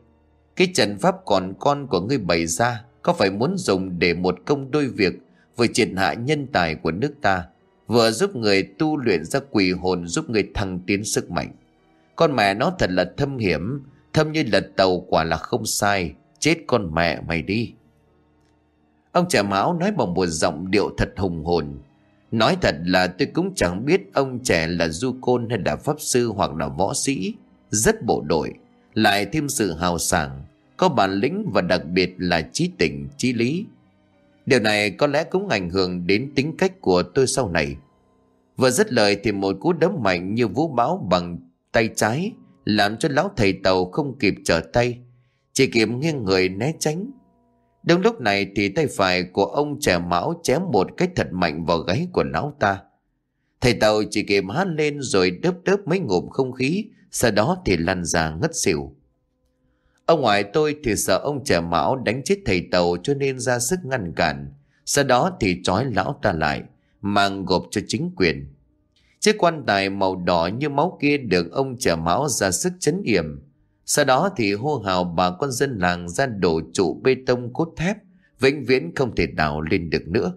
Cái trận pháp còn con của ngươi bày ra, Có phải muốn dùng để một công đôi việc Vừa triệt hạ nhân tài của nước ta, Vừa giúp người tu luyện ra quỷ hồn, Giúp người thăng tiến sức mạnh? Con mẹ nó thật là thâm hiểm Thâm như lật tàu quả là không sai. Chết con mẹ mày đi. Ông trẻ máu nói bằng một giọng điệu thật hùng hồn. Nói thật là tôi cũng chẳng biết ông trẻ là du côn hay là pháp sư hoặc là võ sĩ. Rất bộ đội Lại thêm sự hào sảng Có bản lĩnh và đặc biệt là trí tình, trí lý. Điều này có lẽ cũng ảnh hưởng đến tính cách của tôi sau này. Vừa dứt lời thì một cú đấm mạnh như vũ bão bằng tay trái, làm cho lão thầy tàu không kịp trở tay, chỉ kịp nghiêng người né tránh. Đúng lúc này thì tay phải của ông trẻ mão chém một cách thật mạnh vào gáy của lão ta. Thầy tàu chỉ kịp hát lên rồi đớp đớp mấy ngụm không khí, sau đó thì lăn ra ngất xỉu. Ông ngoại tôi thì sợ ông trẻ mão đánh chết thầy tàu cho nên ra sức ngăn cản, sau đó thì trói lão ta lại, mang gộp cho chính quyền. Chiếc quan tài màu đỏ như máu kia được ông trẻ máu ra sức chấn yểm. Sau đó thì hô hào bà con dân làng ra đổ trụ bê tông cốt thép, vĩnh viễn không thể đào lên được nữa.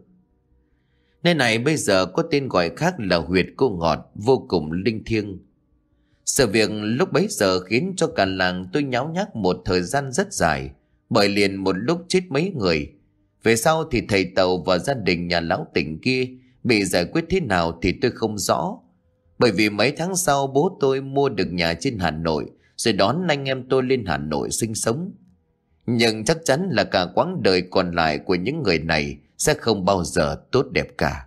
Nơi này bây giờ có tên gọi khác là huyệt cô ngọt, vô cùng linh thiêng. Sự việc lúc bấy giờ khiến cho cả làng tôi nháo nhác một thời gian rất dài, bởi liền một lúc chết mấy người. Về sau thì thầy Tàu và gia đình nhà lão tỉnh kia Bị giải quyết thế nào thì tôi không rõ. Bởi vì mấy tháng sau bố tôi mua được nhà trên Hà Nội, rồi đón anh em tôi lên Hà Nội sinh sống. Nhưng chắc chắn là cả quãng đời còn lại của những người này sẽ không bao giờ tốt đẹp cả.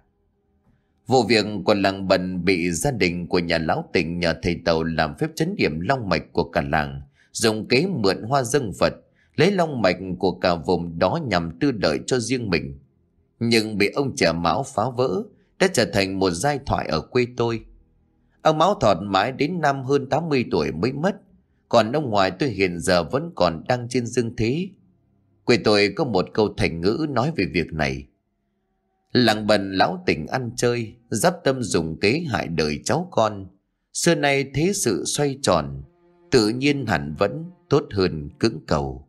Vụ việc của làng bần bị gia đình của nhà lão tỉnh nhờ thầy tàu làm phép chấn điểm long mạch của cả làng, dùng kế mượn hoa dân vật, lấy long mạch của cả vùng đó nhằm tư lợi cho riêng mình. Nhưng bị ông trẻ Mão phá vỡ, đã trở thành một giai thoại ở quê tôi. Ông Mão thọt mãi đến năm hơn 80 tuổi mới mất, còn ông ngoại tôi hiện giờ vẫn còn đang trên dương thế. Quê tôi có một câu thành ngữ nói về việc này. Làng bần lão tỉnh ăn chơi, giáp tâm dùng kế hại đời cháu con. Xưa nay thế sự xoay tròn, tự nhiên hẳn vẫn tốt hơn cứng cầu.